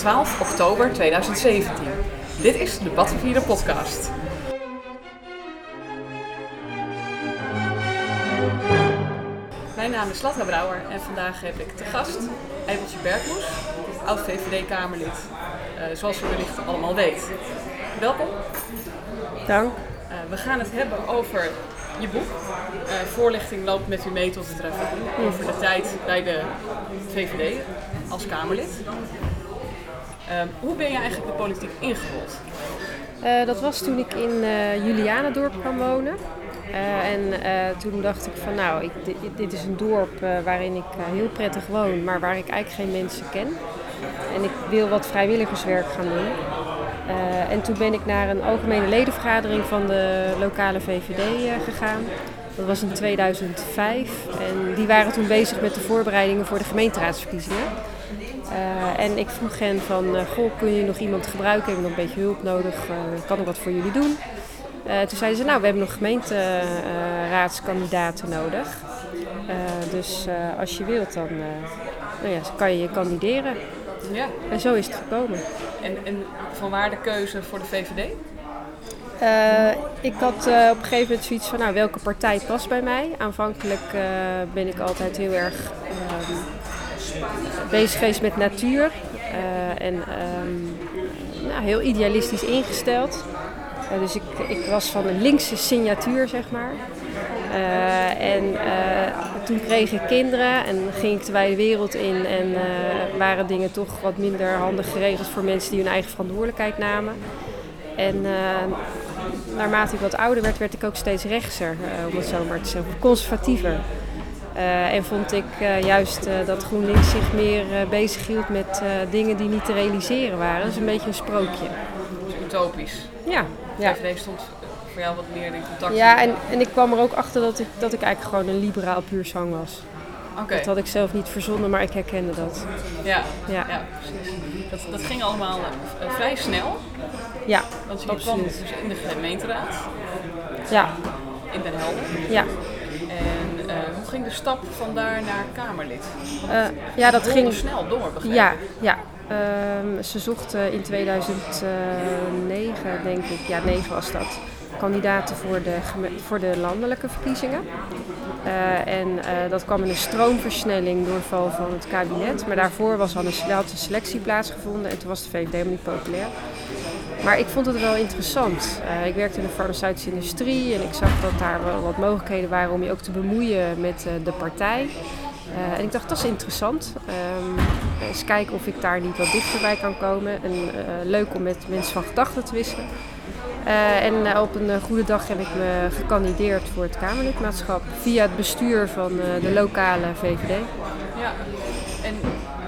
12 oktober 2017. Dit is de Battenvieren podcast. Mijn naam is Latta Brouwer en vandaag heb ik te gast Eibeltje Bergmoes, oud VVD-Kamerlid, uh, zoals u wellicht allemaal weet. Welkom. Dank. Uh, we gaan het hebben over je boek. Uh, voorlichting loopt met u mee tot het referendum. Over de tijd bij de VVD als Kamerlid. Uh, hoe ben je eigenlijk de politiek ingerold? Uh, dat was toen ik in uh, Julianendorp kwam wonen. en toen dacht ik van nou, ik, dit, is een dorp waarin ik heel prettig woon, maar waar ik eigenlijk geen mensen ken. En ik wil wat vrijwilligerswerk gaan doen. en toen ben ik naar een algemene ledenvergadering van de lokale VVD gegaan. Dat was in 2005 en die waren toen bezig met de voorbereidingen voor de gemeenteraadsverkiezingen. Uh, en ik vroeg hen van, uh, goh, kun je nog iemand gebruiken? Hebben we nog een beetje hulp nodig? Uh, kan ik wat voor jullie doen? toen zeiden ze, nou, we hebben nog gemeenteraadskandidaten nodig. dus als je wilt, dan nou ja, kan je kandideren. Ja. En zo is het gekomen. En, en vanwaar de keuze voor de VVD? ik had op een gegeven moment zoiets van, nou, welke partij past bij mij? Aanvankelijk ben ik altijd heel erg... Ehm, bezig geweest met natuur. Uh, en um, nou, heel idealistisch ingesteld. Uh, dus ik, ik was van een linkse signatuur, zeg maar. Uh, en toen kreeg ik kinderen en ging ik de wijde wereld in en waren dingen toch wat minder handig geregeld voor mensen die hun eigen verantwoordelijkheid namen. En naarmate ik wat ouder werd, werd ik ook steeds rechtser, om het zo maar te zeggen, conservatiever. Uh, en vond ik uh, juist uh, dat GroenLinks zich meer bezig hield met dingen die niet te realiseren waren. Dat is een beetje een sprookje. Dus utopisch. Ja. ja. VVD stond voor jou wat meer in contact. Ja, en, en ik kwam er ook achter dat ik, dat ik eigenlijk gewoon een liberaal puurzang was. Okay. Dat had ik zelf niet verzonnen, maar ik herkende dat. Ja, ja. ja precies. Dat, dat ging allemaal vrij snel. Ja, Want je kwam dus in de gemeenteraad. Ja. In Den Helder. Ja. En uh, hoe ging de stap van daar naar Kamerlid? Uh, ja, dat ging snel door, Ja, ja. Um, ze zochten in 2009, denk ik, ja, 9 was dat, kandidaten voor de, voor de landelijke verkiezingen. Uh, en uh, dat kwam in een stroomversnelling door val van het kabinet. Maar daarvoor was al een, selectie plaatsgevonden en toen was de VVD helemaal niet populair. Maar ik vond het wel interessant. Uh, ik werkte in de farmaceutische industrie en ik zag dat daar wel wat mogelijkheden waren om je ook te bemoeien met de partij. En ik dacht, dat is interessant. Um, eens kijken of ik daar niet wat dichterbij kan komen. En leuk om met mensen van gedachten te wisselen. En op een goede dag heb ik me gekandideerd voor het Kamerlidmaatschap via het bestuur van de lokale VVD. Ja, en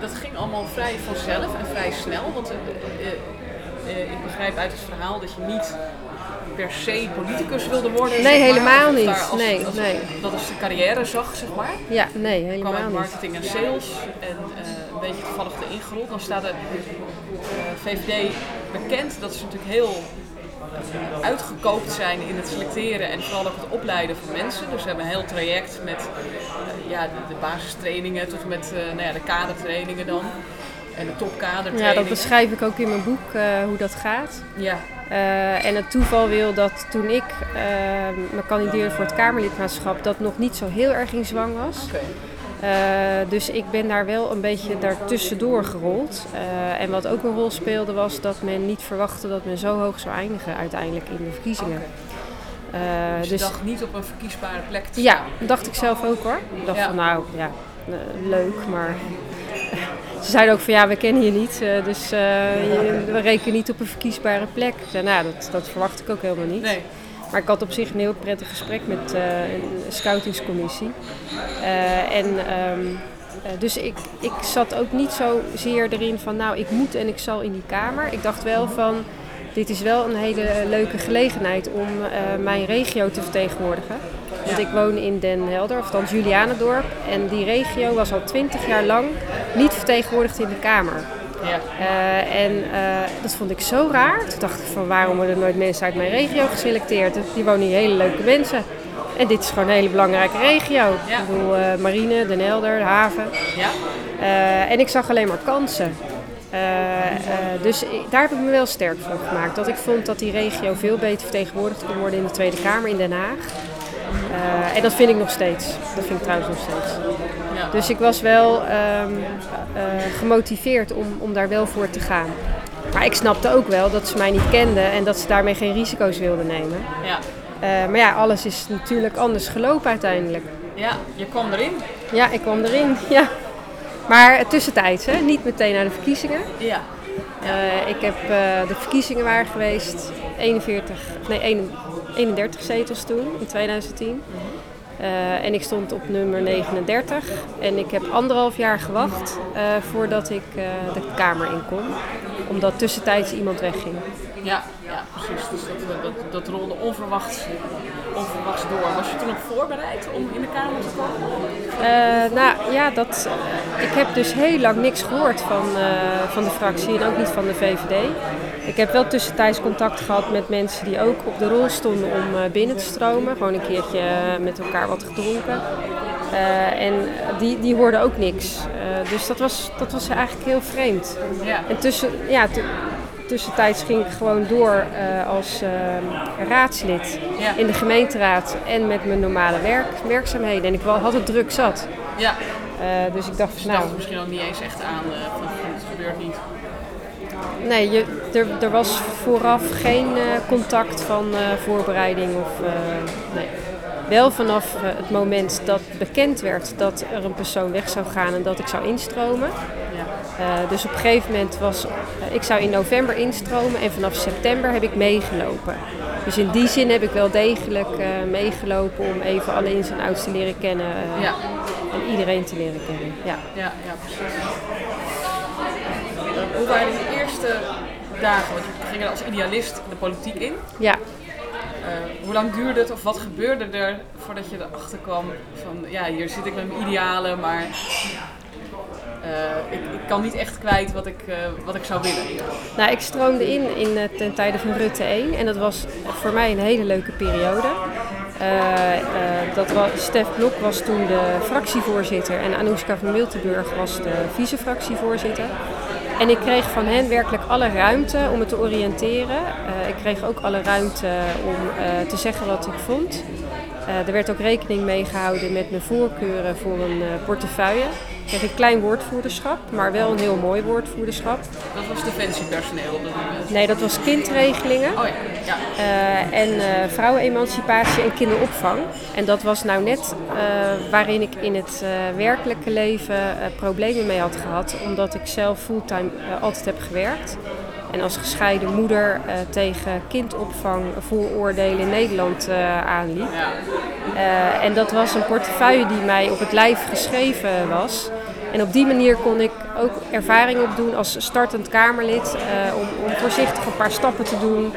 dat ging allemaal vrij vanzelf en vrij snel. Want uh, ik begrijp uit het verhaal dat je niet per se politicus wilde worden. Nee, zeg maar. helemaal niet. Als, nee, als, nee. Dat als de carrière zag, zeg maar. Ja, nee, helemaal kwam niet. marketing en sales en een beetje toevallig de ingerold. Dan staat de VVD bekend dat ze natuurlijk heel uitgekookt zijn in het selecteren en vooral ook het opleiden van mensen. Dus we hebben een heel traject met uh, ja, de, de, basistrainingen tot en met nou ja, de kadertrainingen dan. En de topkader. Ja, dat beschrijf ik ook in mijn boek uh, hoe dat gaat. Ja. En het toeval wil dat toen ik me kandideerde voor het Kamerlidmaatschap, dat nog niet zo heel erg in zwang was. Okay. Dus ik ben daar wel een beetje daartussendoor gerold. en wat ook een rol speelde was dat men niet verwachtte dat men zo hoog zou eindigen uiteindelijk in de verkiezingen. Okay. dus je dus, dacht niet op een verkiesbare plek te Ja, dat dacht ik zelf ook hoor. Ik dacht ja. van nou, ja, leuk, maar ze zeiden ook van ja, we kennen je niet, dus je, we rekenen niet op een verkiesbare plek. Ik zei, nou, dat, dat verwacht ik ook helemaal niet. Nee. Maar ik had op zich een heel prettig gesprek met uh, een scoutingscommissie. en um, dus ik, ik zat ook niet zozeer erin van nou, ik moet en ik zal in die kamer. Ik dacht wel van dit is wel een hele leuke gelegenheid om mijn regio te vertegenwoordigen. Want ik woon in Den Helder, of althans Julianendorp. En die regio was al twintig jaar lang niet vertegenwoordigd in de Kamer. Ja. Uh, en uh, dat vond ik zo raar. Toen dacht ik van waarom worden er nooit mensen uit mijn regio geselecteerd? Die wonen hier hele leuke mensen. En dit is gewoon een hele belangrijke regio. Ja. Ik bedoel, uh, marine, Den Helder, de haven. Ja. en ik zag alleen maar kansen. dus daar heb ik me wel sterk voor gemaakt. Dat ik vond dat die regio veel beter vertegenwoordigd kon worden in de Tweede Kamer in Den Haag. En dat vind ik nog steeds. Dat vind ik trouwens nog steeds. Ja. Dus ik was wel ehm, gemotiveerd om, om daar wel voor te gaan. Maar ik snapte ook wel dat ze mij niet kenden en dat ze daarmee geen risico's wilden nemen. Ja. Uh, maar ja, alles is natuurlijk anders gelopen uiteindelijk. Ja, je kwam erin. Ja, ik kwam erin, ja. Maar tussentijds, hè? niet meteen naar de verkiezingen. Ja. Ik heb, de verkiezingen waren geweest, 41, nee, 31 zetels toen, in 2010. Mm -hmm. en ik stond op nummer 39. En ik heb anderhalf jaar gewacht voordat ik de Kamer in kon omdat tussentijds iemand wegging. Ja, ja precies. Dus dat, dat, dat rolde onverwachts, onverwachts door. Was je toen nog voorbereid om in de Kamer te komen? Uh, nou ja, dat, uh, ik heb dus heel lang niks gehoord van, uh, van de fractie en ook niet van de VVD. Ik heb wel tussentijds contact gehad met mensen die ook op de rol stonden om binnen te stromen. Gewoon een keertje met elkaar wat gedronken. en die, die hoorden ook niks. dus dat was, dat was eigenlijk heel vreemd. Ja. En tussen, ja, tussentijds ging ik gewoon door uh, als uh, raadslid ja. in de gemeenteraad en met mijn normale werk, werkzaamheden. En ik had het druk zat. Ja. Uh, dus ik dacht, dus nou... misschien ook niet eens echt aan van het gebeurt niet. Nee, je, er, er was vooraf geen contact van voorbereiding of... nee. Wel vanaf het moment dat bekend werd dat er een persoon weg zou gaan en dat ik zou instromen. Uh, dus op een gegeven moment was, uh, ik zou in november instromen en vanaf september heb ik meegelopen. Dus in die zin heb ik wel degelijk uh, meegelopen om even alle ins en outs te leren kennen ja. en iedereen te leren kennen. Ja, ja, ja precies. Hoe waren de eerste dagen? Want je ging er als idealist de politiek in. Ja. Hoe lang duurde het of wat gebeurde er voordat je erachter kwam van ja, hier zit ik met mijn idealen, maar uh, ik, ik, kan niet echt kwijt wat ik, uh, wat ik zou willen. Nou, ik stroomde in, in ten tijde van Rutte 1 en dat was voor mij een hele leuke periode. dat was, Stef Blok was toen de fractievoorzitter en Anoushka van Miltenburg was de vice-fractievoorzitter. En ik kreeg van hen werkelijk alle ruimte om me te oriënteren. ik kreeg ook alle ruimte om te zeggen wat ik vond. Er werd ook rekening mee gehouden met mijn voorkeuren voor een portefeuille kreeg een klein woordvoerderschap, maar wel een heel mooi woordvoerderschap. Dat was defensiepersoneel op dat moment? Nee, dat was kindregelingen. Oh ja. ja. Uh, en vrouwenemancipatie en kinderopvang. En dat was nou net waarin ik in het werkelijke leven problemen mee had gehad, omdat ik zelf fulltime altijd heb gewerkt. En als gescheiden moeder uh, tegen kindopvang vooroordelen in Nederland uh, aanliep. Uh, en dat was een portefeuille die mij op het lijf geschreven was. En op die manier kon ik ook ervaring opdoen als startend Kamerlid. om, om voorzichtig een paar stappen te doen,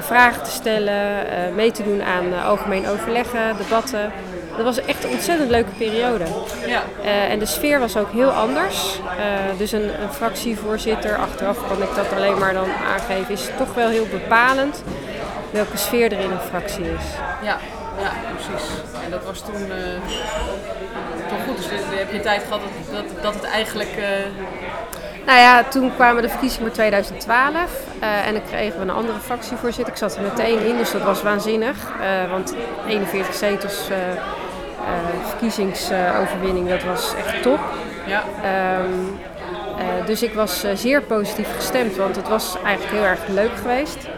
vragen te stellen, mee te doen aan algemeen overleggen, debatten. Dat was echt een ontzettend leuke periode. Ja. Uh, en de sfeer was ook heel anders. Uh, dus een, een, fractievoorzitter, achteraf kan ik dat alleen maar dan aangeven, is toch wel heel bepalend welke sfeer er in een fractie is. Ja, ja precies. En dat was toen uh, toch goed. Dus heb je tijd gehad dat, dat, dat het eigenlijk. Nou ja, toen kwamen de verkiezingen voor 2012 uh, en dan kregen we een andere fractievoorzitter. Ik zat er meteen in, dus dat was waanzinnig. Uh, want 41 zetels uh, verkiezingsoverwinning, dat was echt top. Ja. Um, dus ik was zeer positief gestemd, want het was eigenlijk heel erg leuk geweest.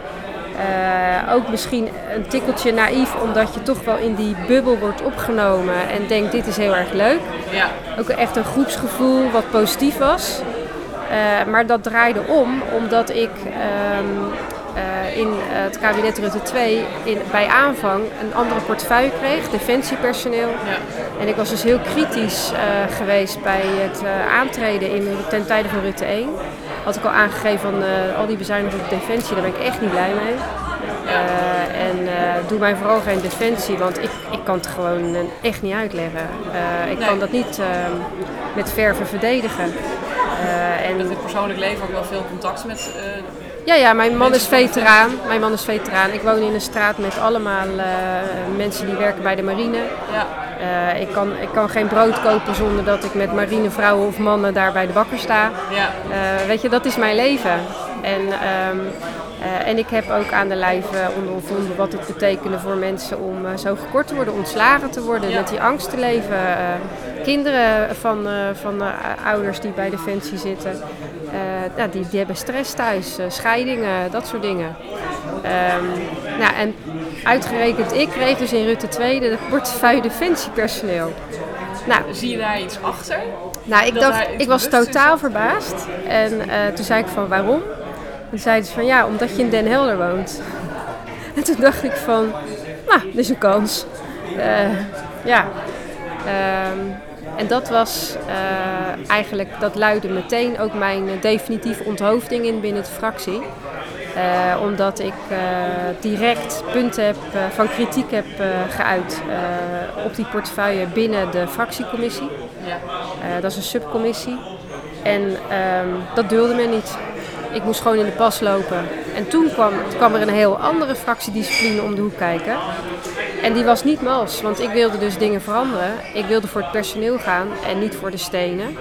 ook misschien een tikkeltje naïef, omdat je toch wel in die bubbel wordt opgenomen en denkt dit is heel erg leuk. Ja. Ook echt een groepsgevoel wat positief was. Uh, maar dat draaide om omdat ik um, uh, in het kabinet Rutte 2 in, bij aanvang een andere portefeuille kreeg, defensiepersoneel. Ja. En ik was dus heel kritisch uh, geweest bij het aantreden in, ten tijde van Rutte 1. Had ik al aangegeven van al die bezuinigingen op defensie, daar ben ik echt niet blij mee. En doe mij vooral geen defensie, want ik, ik kan het gewoon echt niet uitleggen. Ik nee. kan dat niet met verven verdedigen. En met het persoonlijk leven ook wel veel contact met Ja, ja, mijn man is veteraan. Mijn man is veteraan. Ik woon in een straat met allemaal eh, mensen die werken bij de marine. Ja, Eh, ik, kan, ik kan geen brood kopen zonder dat ik met marinevrouwen of mannen daar bij de bakker sta. ja, Eh, weet je, dat is mijn leven. En, ehm, eh, en ik heb ook aan de lijf ondervonden wat het betekende voor mensen om zo gekort te worden, ontslagen te worden, Ja. met die angst te leven. Kinderen van, van ouders die bij Defensie zitten, nou, die, die hebben stress thuis, eh, scheidingen, dat soort dingen. Ehm, nou, en uitgerekend ik kreeg dus in Rutte 2 de portefeuille Defensiepersoneel. Nou, zie je daar iets achter? nou, ik dacht, ik was totaal verbaasd. En eh, toen zei ik van waarom? Toen zeiden ze van ja, omdat je in Den Helder woont. En toen dacht ik van, nou, dit is een kans. Eh, ja. Ehm, en dat was eh, eigenlijk, dat luidde meteen ook mijn definitieve onthoofding in binnen de fractie. Eh, omdat ik eh, direct punten heb, van kritiek heb geuit op die portefeuille binnen de fractiecommissie. Ja, dat is een subcommissie. En ehm, dat deelde men niet. Ik moest gewoon in de pas lopen. En toen kwam, kwam er een heel andere fractiediscipline om de hoek kijken. En die was niet mals, want ik wilde dus dingen veranderen. Ik wilde voor het personeel gaan en niet voor de stenen.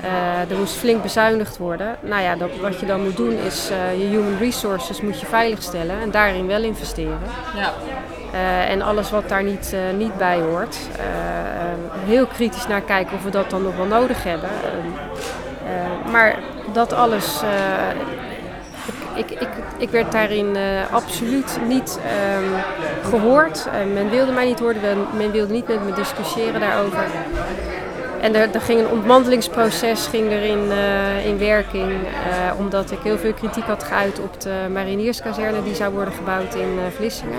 Eh, er moest flink bezuinigd worden. Nou ja, dat, wat je dan moet doen is eh, je human resources moet je veiligstellen en daarin wel investeren. ja, Eh, en alles wat daar niet, niet bij hoort. Heel kritisch naar kijken of we dat dan nog wel nodig hebben. Eh, eh, maar dat alles. Ik, ik, ik, werd daarin eh, absoluut niet ehm, gehoord. Eh, men wilde mij niet horen, men, wilde niet met me discussiëren daarover. En er, er ging een ontmantelingsproces ging er in, eh, in werking, omdat ik heel veel kritiek had geuit op de marinierskazerne die zou worden gebouwd in Vlissingen.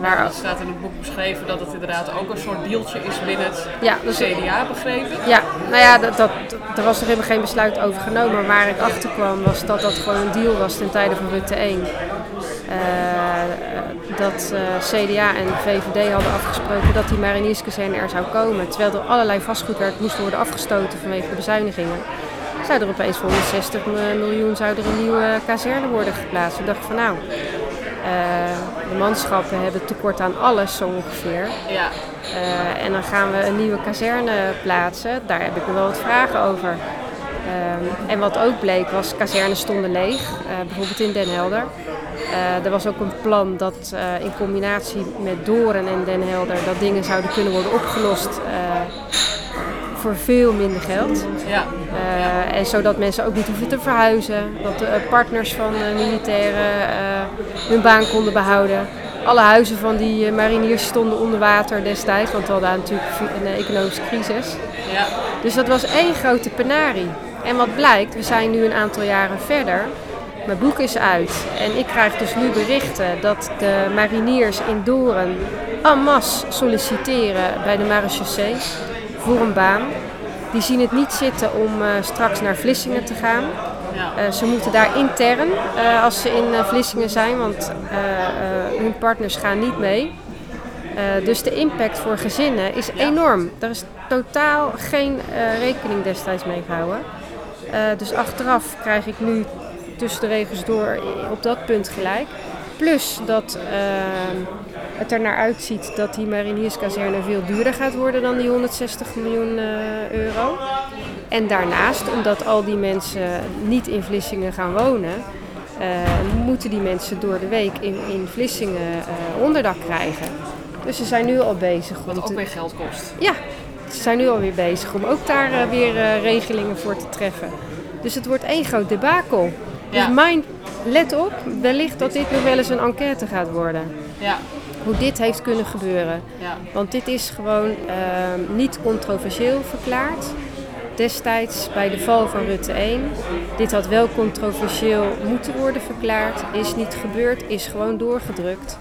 Waar, Er staat in het boek beschreven dat het inderdaad ook een soort deeltje is binnen het ja, dus, CDA, begrepen? ja, nou ja, dat, dat, er was nog helemaal geen besluit over genomen. Maar waar ik achter kwam was dat dat gewoon een deal was ten tijde van Rutte 1. Eh, dat eh, CDA en VVD hadden afgesproken dat die marinierskazerne er zou komen. Terwijl er allerlei vastgoedwerk moest worden afgestoten vanwege de bezuinigingen. Zou er opeens voor 160 miljoen zou er een nieuwe kazerne worden geplaatst. Ik dacht van nou, de manschappen hebben tekort aan alles zo ongeveer. Ja, Eh, en dan gaan we een nieuwe kazerne plaatsen. Daar heb ik nog wel wat vragen over. Ehm, en wat ook bleek was, kazernes stonden leeg, eh, bijvoorbeeld in Den Helder. Eh, er was ook een plan dat eh, in combinatie met Doren en Den Helder dat dingen zouden kunnen worden opgelost eh, voor veel minder geld. ja, Eh, en zodat mensen ook niet hoeven te verhuizen. Dat de eh, partners van de militairen eh, hun baan konden behouden. Alle huizen van die eh, mariniers stonden onder water destijds, want we hadden natuurlijk een eh, economische crisis. ja, Dus dat was één grote penarie. En wat blijkt, we zijn nu een aantal jaren verder. Mijn boek is uit en ik krijg dus nu berichten dat de mariniers in Doren en masse solliciteren bij de marechaussee voor een baan. Die zien het niet zitten om eh, straks naar Vlissingen te gaan. Eh, ze moeten daar intern eh, als ze in Vlissingen zijn, want hun partners gaan niet mee. Dus de impact voor gezinnen is enorm. Er is totaal geen rekening destijds mee gehouden. Eh, dus achteraf krijg ik nu tussen de regels door op dat punt gelijk. Plus dat ehm, het er naar uitziet dat die marinierskazerne veel duurder gaat worden dan die 160 miljoen eh, euro. En daarnaast, omdat al die mensen niet in Vlissingen gaan wonen, eh, moeten die mensen door de week in, in Vlissingen eh, onderdak krijgen. Dus ze zijn nu al bezig om Wat ook te- weer geld kost. ja, ze zijn nu alweer bezig om ook daar weer regelingen voor te treffen. Dus het wordt één groot debakel. Dus mijn, let op, wellicht dat dit nog wel eens een enquête gaat worden. Ja, Hoe dit heeft kunnen gebeuren. ja, Want dit is gewoon ehm, niet controversieel verklaard. Destijds bij de val van Rutte 1. Dit had wel controversieel moeten worden verklaard. Is niet gebeurd, is gewoon doorgedrukt.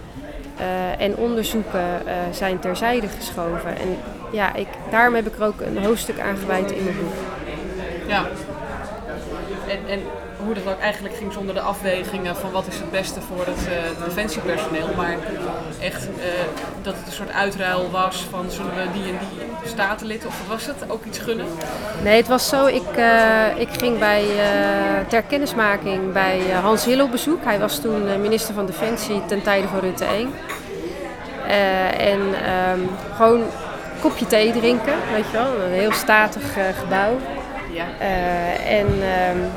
Eh, en onderzoeken eh, zijn terzijde geschoven. En ja, ik, daarom heb ik er ook een hoofdstuk aan gewijd in mijn boek. ja. En, en hoe dat ook eigenlijk ging zonder de afwegingen van wat is het beste voor het uh, defensiepersoneel. Maar echt uh, dat het een soort uitruil was van zullen we die en die statenlid of was het ook iets gunnen? Nee, het was zo. Ik, uh, ik ging bij, ter kennismaking bij Hans Hill op bezoek. Hij was toen minister van Defensie ten tijde van Rutte 1. en um, gewoon kopje thee drinken, weet je wel. Een heel statig gebouw. Ja. en um,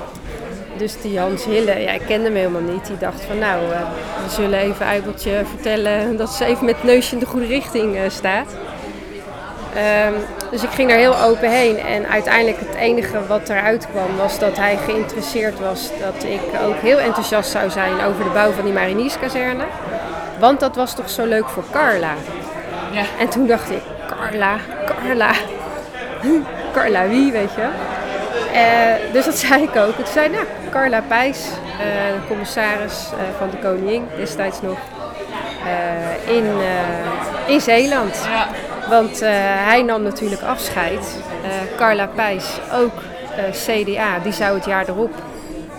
dus die Hans Hille, ja, ik kende hem helemaal niet. Die dacht van nou, uh, we zullen even Eibeltje vertellen dat ze even met het neusje in de goede richting uh, staat. Um, dus ik ging daar heel open heen. En uiteindelijk het enige wat eruit kwam was dat hij geïnteresseerd was dat ik ook heel enthousiast zou zijn over de bouw van die marinierskazerne. Want dat was toch zo leuk voor Carla. Ja. En toen dacht ik, Carla, Carla. Carla wie, weet je? Uh, dus dat zei ik ook. Toen zei nou, Carla Pijs, de commissaris uh, van de Koningin destijds nog, in, in Zeeland. Ja. Want hij nam natuurlijk afscheid. Carla Pijs, ook CDA, die zou het jaar erop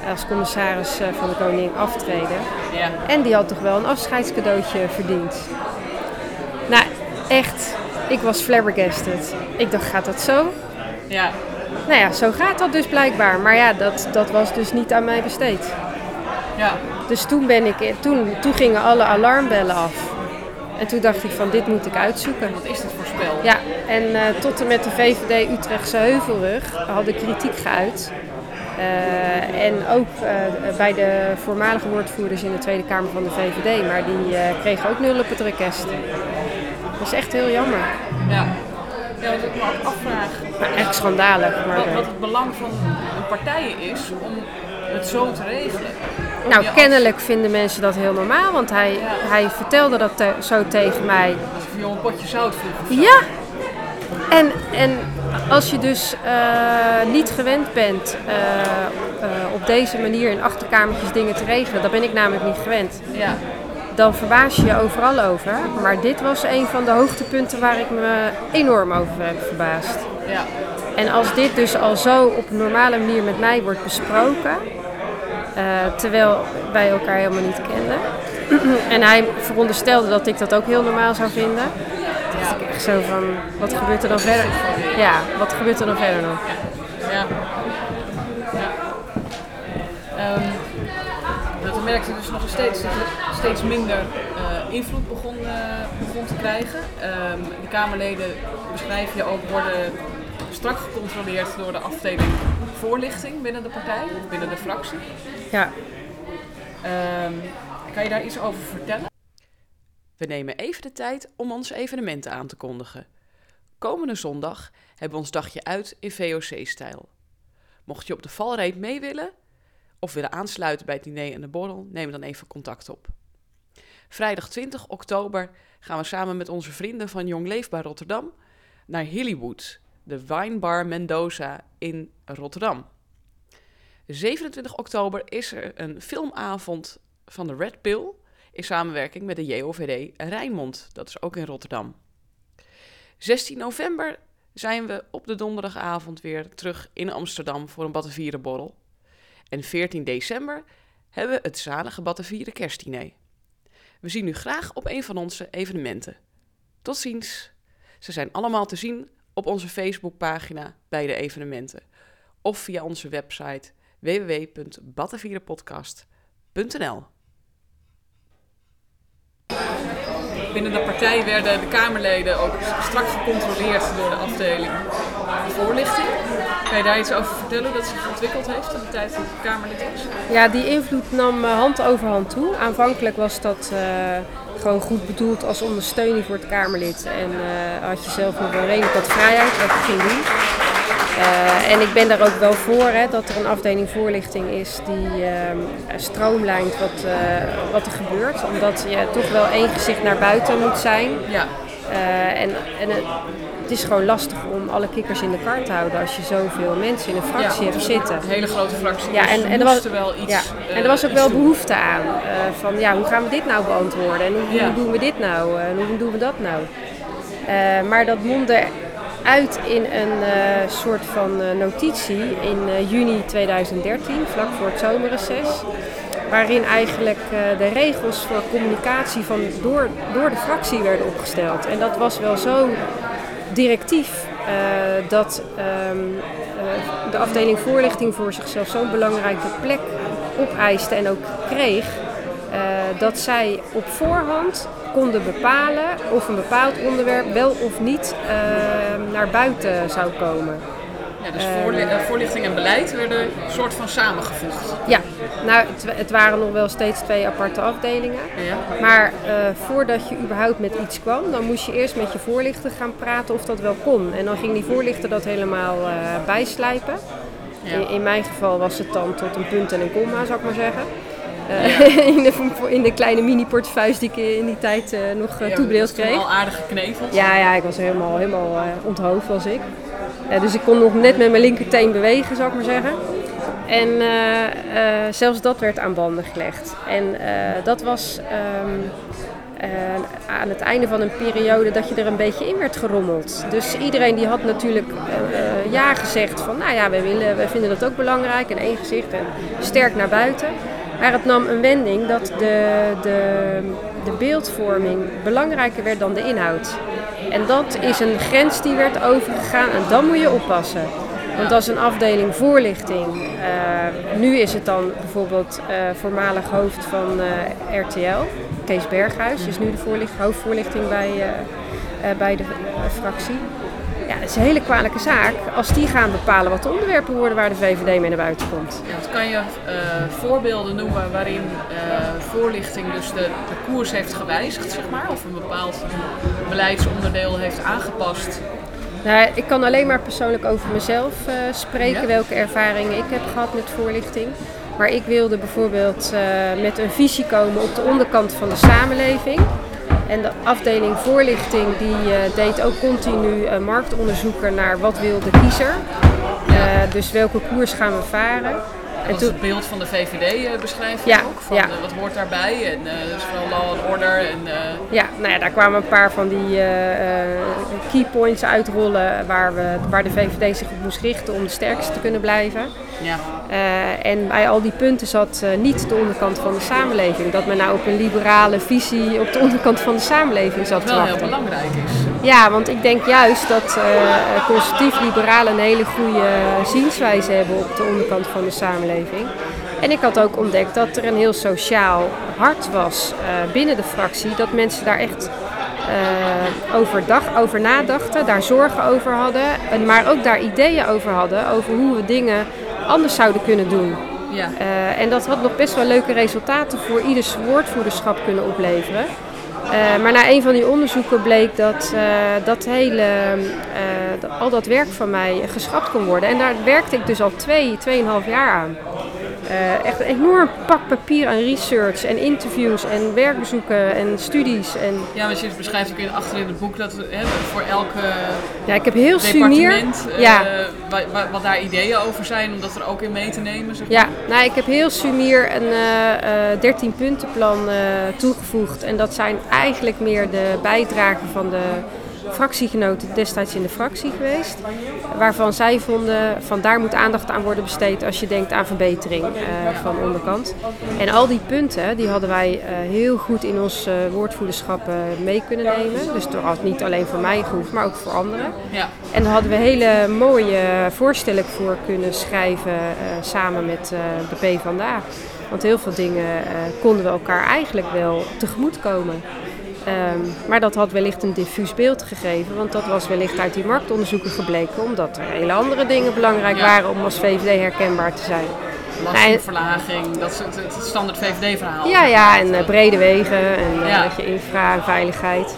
als commissaris van de Koningin aftreden. Ja. En die had toch wel een afscheidscadeautje verdiend. Nou, echt, ik was flabbergasted. Ik dacht, gaat dat zo? Ja nou ja, zo gaat dat dus blijkbaar. Maar ja, dat, dat was dus niet aan mij besteed. Ja. Dus toen, ben ik, toen, toen gingen alle alarmbellen af. En toen dacht ik van dit moet ik uitzoeken. Wat is dit voor spel? Ja, en uh, tot en met de VVD Utrechtse Heuvelrug hadden kritiek geuit. Uh, en ook uh, bij de voormalige woordvoerders in de Tweede Kamer van de VVD. Maar die kregen ook nul op het request. Dat is echt heel jammer. Ja. Ja, wat ik me ook afvraag. Maar echt schandalig. Maar wat, wat het belang van een partij is om het zo te regelen. Nou, kennelijk vinden mensen dat heel normaal, want hij, hij vertelde dat te, zo tegen mij. Alsof je een potje zout vroeg. Ja! En, en als je dus uh, niet gewend bent uh, uh, op deze manier in achterkamertjes dingen te regelen, dan ben ik namelijk niet gewend. Ja dan verbaas je je overal over. Maar dit was een van de hoogtepunten waar ik me enorm over heb verbaasd. Ja. En als dit dus al zo op een normale manier met mij wordt besproken, uh, terwijl wij elkaar helemaal niet kenden. en hij veronderstelde dat ik dat ook heel normaal zou vinden. dacht ik echt zo van, wat gebeurt er dan verder? Ja, wat gebeurt er dan verder nog? Ja. ja. Um, dat merkte dus nog steeds dat je steeds minder uh, invloed begon, uh, begon te krijgen. Um, de Kamerleden, beschrijf je ook, worden strak gecontroleerd door de afdeling voorlichting binnen de partij, of binnen de fractie. Ja. Um, kan je daar iets over vertellen? We nemen even de tijd om onze evenementen aan te kondigen. Komende zondag hebben we ons dagje uit in VOC-stijl. Mocht je op de valreep mee willen, of willen aansluiten bij het diner en de borrel, neem dan even contact op. Vrijdag 20 oktober gaan we samen met onze vrienden van Jong Leefbaar Rotterdam naar Hillywood, de Winebar Mendoza in Rotterdam. 27 oktober is er een filmavond van de Red Pill in samenwerking met de JOVD Rijnmond, dat is ook in Rotterdam. 16 november zijn we op de donderdagavond weer terug in Amsterdam voor een Batavierenborrel. En 14 december hebben we het zalige Batavieren kerstdiner. We zien u graag op een van onze evenementen. Tot ziens! Ze zijn allemaal te zien op onze Facebookpagina bij de evenementen of via onze website www.batavierenpodcast.nl. Binnen de partij werden de Kamerleden ook strak gecontroleerd door de afdeling voorlichting. Kan je daar iets over vertellen dat zich ontwikkeld heeft in de tijd dat het Kamerlid was? Ja, die invloed nam eh, hand over hand toe. Aanvankelijk was dat uh, gewoon goed bedoeld als ondersteuning voor het Kamerlid. En uh, had je zelf nog wel redelijk wat vrijheid wat je ging doen. Uh, en ik ben daar ook wel voor hè, dat er een afdeling voorlichting is die uh, stroomlijnt wat, wat er gebeurt. Omdat je toch wel één gezicht naar buiten moet zijn. Ja. en en het is gewoon lastig om alle kikkers in de kar te houden als je zoveel mensen in een fractie hebt zitten. Een hele grote fractie. Ja, dus en, en er was wel iets. Ja, en er was ook wel behoefte aan. Uh, van ja, hoe gaan we dit nou beantwoorden? En hoe, hoe doen we dit nou? En hoe doen we dat nou? Uh, maar dat mondde uit in een eh, soort van eh, notitie in eh, juni 2013, vlak voor het zomerreces. Waarin eigenlijk eh, de regels voor communicatie van door, door de fractie werden opgesteld. En dat was wel zo directief eh, dat ehm, eh, de afdeling voorlichting voor zichzelf zo'n belangrijke plek opeiste en ook kreeg. eh, dat zij op voorhand konden bepalen of een bepaald onderwerp wel of niet eh, naar buiten zou komen. Ja, dus voorli- eh, voorlichting en beleid werden een soort van samengevoegd. Ja, nou, het, het waren nog wel steeds twee aparte afdelingen. Ja. Maar eh, voordat je überhaupt met iets kwam, dan moest je eerst met je voorlichter gaan praten of dat wel kon. En dan ging die voorlichter dat helemaal eh, bijslijpen. Ja. In, in mijn geval was het dan tot een punt en een komma, zou ik maar zeggen. Eh, in, de, in de kleine mini-portefeuilles die ik in die tijd nog uh, toebedeeld kreeg. al aardig gekneveld. Ja, ja, ik was helemaal, helemaal onthoofd was ik. Dus ik kon nog net met mijn linkerteen bewegen, zou ik maar zeggen. En uh, uh, zelfs dat werd aan banden gelegd. En uh, dat was um, aan het einde van een periode dat je er een beetje in werd gerommeld. Dus iedereen die had natuurlijk ja gezegd van, nou ja, wij, willen, wij vinden dat ook belangrijk en één gezicht en sterk naar buiten. Maar het nam een wending dat de, de, de beeldvorming belangrijker werd dan de inhoud. En dat is een grens die werd overgegaan en dan moet je oppassen. Want is een afdeling voorlichting. Uh, nu is het dan bijvoorbeeld uh, voormalig hoofd van uh, RTL, Kees Berghuis, is nu de voorlicht, hoofdvoorlichting bij, bij de fractie. Ja, is een hele kwalijke zaak als die gaan bepalen wat de onderwerpen worden waar de VVD mee naar buiten komt. Kan je voorbeelden noemen waarin voorlichting dus de, de koers heeft gewijzigd, zeg maar, of een bepaald beleidsonderdeel heeft aangepast nou, ik kan alleen maar persoonlijk over mezelf uh, spreken, ja. welke ervaringen ik heb gehad met voorlichting. Maar ik wilde bijvoorbeeld uh, met een visie komen op de onderkant van de samenleving. En de afdeling voorlichting die uh, deed ook continu marktonderzoeken naar wat wil de kiezer. dus welke koers gaan we varen. En het beeld van de VVD beschrijven ja? Van, ja. uh, wat hoort daarbij? En uh, dus vooral law and order. En, Ja, nou ja, daar kwamen een paar van die key points uitrollen waar, we, waar de VVD zich op moest richten om de sterkste te kunnen blijven. Ja. en bij al die punten zat niet de onderkant van de samenleving. Dat men nou op een liberale visie op de onderkant van de samenleving zat te wachten. heel belangrijk is. Ja, want ik denk juist dat conservatief-liberalen een hele goede zienswijze hebben op de onderkant van de samenleving. En ik had ook ontdekt dat er een heel sociaal hart was uh, binnen de fractie. Dat mensen daar echt uh, over, dag, over nadachten, daar zorgen over hadden. Maar ook daar ideeën over hadden, over hoe we dingen anders zouden kunnen doen. Ja. Uh, en dat had nog best wel leuke resultaten voor ieders woordvoerderschap kunnen opleveren. Uh, maar na een van die onderzoeken bleek dat uh, dat hele, uh, al dat werk van mij geschrapt kon worden. En daar werkte ik dus al twee, tweeënhalf jaar aan. Echt een enorm pak papier aan research en interviews en werkbezoeken en studies. En ja, want je beschrijft ook in, achter in het boek dat hè, voor elke ja, ik heb heel departement sumier, ja. wat, wat daar ideeën over zijn, om dat er ook in mee te nemen. Zeg ja, nou, ik heb heel sumier een 13 puntenplan toegevoegd. En dat zijn eigenlijk meer de bijdragen van de fractiegenoten destijds in de fractie geweest. Waarvan zij vonden, van daar moet aandacht aan worden besteed als je denkt aan verbetering uh, van onderkant. En al die punten, die hadden wij uh, heel goed in ons uh, woordvoederschap mee kunnen nemen. Dus dat had niet alleen voor mij gehoefd, maar ook voor anderen. Ja. En daar hadden we hele mooie voorstellen voor kunnen schrijven samen met de PvdA. Want heel veel dingen konden we elkaar eigenlijk wel tegemoetkomen. Um, maar dat had wellicht een diffuus beeld gegeven, want dat was wellicht uit die marktonderzoeken gebleken, omdat er hele andere dingen belangrijk Ja. waren om als VVD herkenbaar te zijn. Belastingverlaging, dat is het, het standaard VVD-verhaal. Ja, ja, en uh, brede wegen en uh, Ja. je, infra en veiligheid.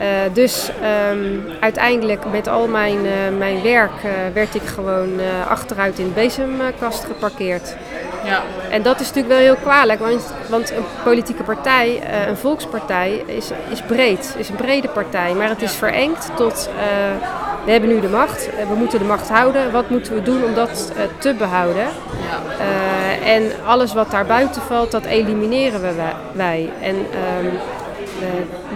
Uh, dus um, uiteindelijk met al mijn, mijn werk werd ik gewoon achteruit in de bezemkast geparkeerd. Ja. En dat is natuurlijk wel heel kwalijk, want, want een politieke partij, uh, een volkspartij, is, is breed, is een brede partij. Maar het is Ja. verengd tot, uh, we hebben nu de macht, uh, we moeten de macht houden. Wat moeten we doen om dat uh, te behouden? Ja. Uh, en alles wat daar buiten valt, dat elimineren we wij- wij. En um, Eh,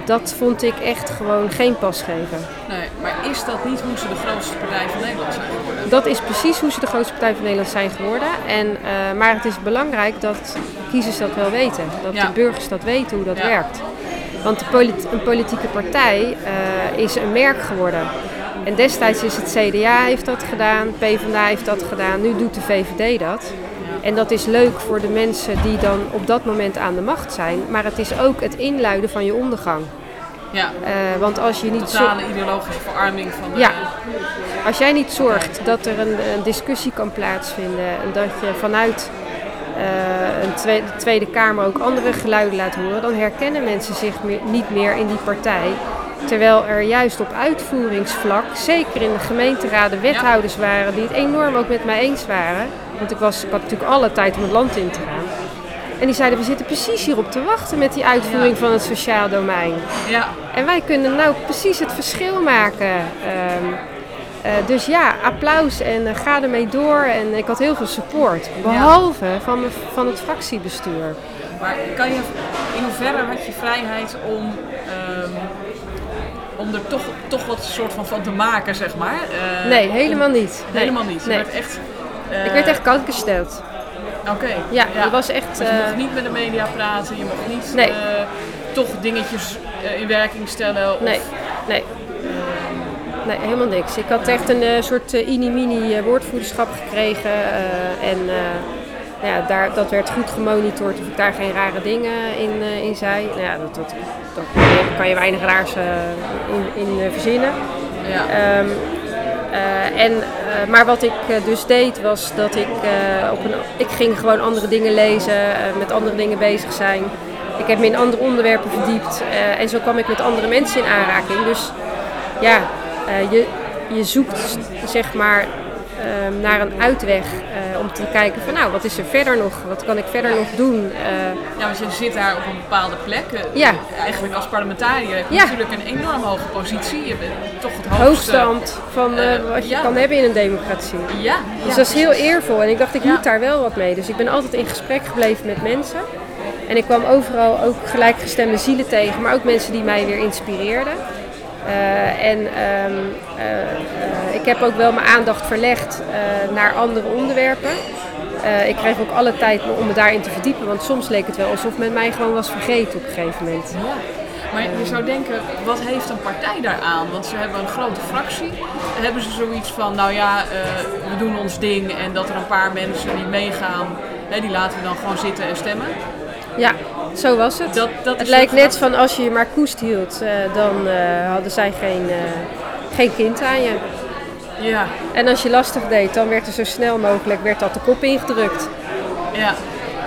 dat vond ik echt gewoon geen pas geven. Nee, maar is dat niet hoe ze de grootste partij van Nederland zijn geworden? Dat is precies hoe ze de grootste partij van Nederland zijn geworden. En, uh, maar het is belangrijk dat kiezers dat wel weten. Dat Ja. de burgers dat weten hoe dat Ja. werkt. Want polit- een politieke partij eh, is een merk geworden. En destijds is het CDA heeft dat gedaan, PvdA heeft dat gedaan, nu doet de VVD dat. En dat is leuk voor de mensen die dan op dat moment aan de macht zijn. Maar het is ook het inluiden van je ondergang. Ja, Eh, want als je niet zo- totale ideologische verarming van de... Ja. Als jij niet zorgt dat er een, een discussie kan plaatsvinden en dat je vanuit eh, een tweede, de Tweede Kamer ook andere geluiden laat horen, dan herkennen mensen zich meer- niet meer in die partij. Terwijl er juist op uitvoeringsvlak, zeker in de gemeenteraden, wethouders waren die het enorm ook met mij eens waren. Want ik, was, ik had natuurlijk alle tijd om het land in te gaan. En die zeiden, we zitten precies hierop te wachten met die uitvoering Ja. van het sociaal domein. Ja, En wij kunnen nou precies het verschil maken. Ehm, eh, dus ja, applaus en eh, ga ermee door. En ik had heel veel support. Behalve van, me- van het fractiebestuur. maar kan je, in hoeverre had je vrijheid om, ehm, om er toch, toch wat soort van van te maken, zeg maar? Eh, Nee, om- helemaal niet. Nee. Helemaal niet. Je Nee. werd echt... eh, Ik werd echt koud gesteld. Oké. Ja, dat was echt... Want je eh, mocht niet met de media praten, je mocht niet Nee. eh, toch dingetjes eh, in werking stellen. Of, Nee, nee. Nee, helemaal niks. Ik had echt een eh, soort eh, ini-mini eh, woordvoerderschap gekregen. eh, en eh, nou ja, daar, dat werd goed gemonitord of ik daar geen rare dingen in, eh, in zei. Nou ja, dat, dat, dat kan, je, weinig raars eh, in, in eh, verzinnen. Ja. Ehm, eh, en, eh, maar wat ik eh, dus deed was dat ik eh, op een, ik ging gewoon andere dingen lezen, met andere dingen bezig zijn. Ik heb me in andere onderwerpen verdiept en zo kwam ik met andere mensen in aanraking. Dus ja, je, je zoekt zeg maar naar een uitweg om te kijken van nou, wat is er verder nog? Wat kan ik verder nog doen? Eh, ja, want je zit daar op een bepaalde plek. eh, Ja. Eigenlijk als parlementariër heb je Ja. natuurlijk een enorm hoge positie. Je bent toch het hoogste... ambt van eh, eh, wat je ja. kan hebben in een democratie. Ja. Dus dat is heel eervol. En ik dacht, ik moet daar wel wat mee. Dus ik ben altijd in gesprek gebleven met mensen. En ik kwam overal ook gelijkgestemde zielen tegen, maar ook mensen die mij weer inspireerden. Eh, en ehm, eh, ik heb ook wel mijn aandacht verlegd eh, naar andere onderwerpen. Ik kreeg ook alle tijd om me daarin te verdiepen, want soms leek het wel alsof men mij gewoon was vergeten op een gegeven moment. Ja. Maar je zou denken, wat heeft een partij daaraan? Want ze hebben een grote fractie. Hebben ze zoiets van, nou ja, we doen ons ding en dat er een paar mensen die meegaan, hè, die laten we dan gewoon zitten en stemmen. Ja, zo was het. Dat, dat Het lijkt het net van als je je maar koest hield, eh, dan eh, hadden zij geen, eh, geen kind aan je. Ja, En als je lastig deed, dan werd er zo snel mogelijk werd dat de kop ingedrukt. ja.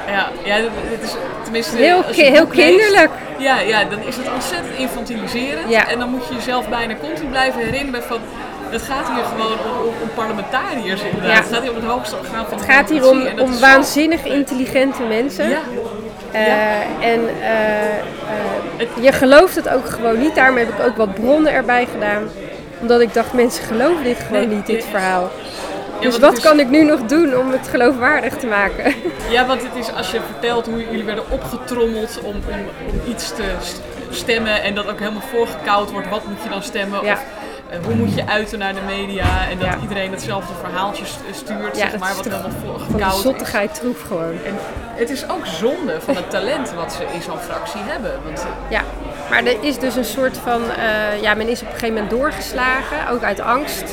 Ja, ja, dit dit is tenminste... Heel, ki- het heel leest, kinderlijk. Ja, ja, dan is het ontzettend infantiliserend. Ja. En dan moet je jezelf bijna continu blijven herinneren van... Het gaat hier gewoon om, om, parlementariërs inderdaad. Ja. Het gaat hier om het hoogste orgaan van Het gaat hier om, om waanzinnig intelligente mensen. Ja, Eh, En eh, eh, je gelooft het ook gewoon niet. Daarom heb ik ook wat bronnen erbij gedaan. Omdat ik dacht, mensen geloven dit gewoon Nee, niet, dit nee. verhaal. Ja, Dus wat is- kan ik nu nog doen om het geloofwaardig te maken? Ja, want het is als je vertelt hoe jullie werden opgetrommeld om, om, om iets te st- stemmen en dat ook helemaal voorgekoud wordt, wat moet je dan stemmen? Ja. Of hoe moet je uiten naar de media en dat Ja. iedereen hetzelfde verhaaltje st- stuurt, Ja, zeg maar, wat helemaal voorgekoud is. zottigheid troef gewoon. En het is ook zonde van het talent wat ze in zo'n fractie hebben. Want eh, Ja, maar er is dus een soort van, eh, ja, men is op een gegeven moment doorgeslagen, ook uit angst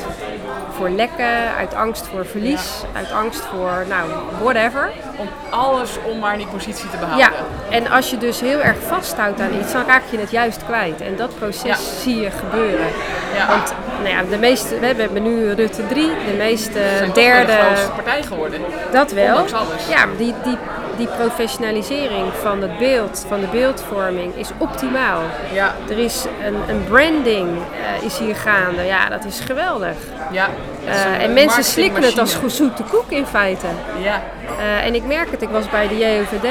voor lekken, uit angst voor verlies, uit angst voor, nou, whatever. om alles om maar die positie te Ja, behouden. en als je dus heel erg vasthoudt aan iets, dan raak je het juist kwijt. En dat proces Ja. zie je gebeuren. Ja. Want nou ja, de meeste, we hebben nu Rutte 3, de meeste zijn derde, de grootste partij geworden. dat wel. Ja, die, die, die professionalisering van het beeld, van de beeldvorming is optimaal. Ja, Er is een, een branding eh, is hier gaande. Ja, dat is geweldig. ja. Is Eh, en mensen slikken het als gezoete koek in feite. Ja, Eh, en ik merk het, ik was bij de JOVD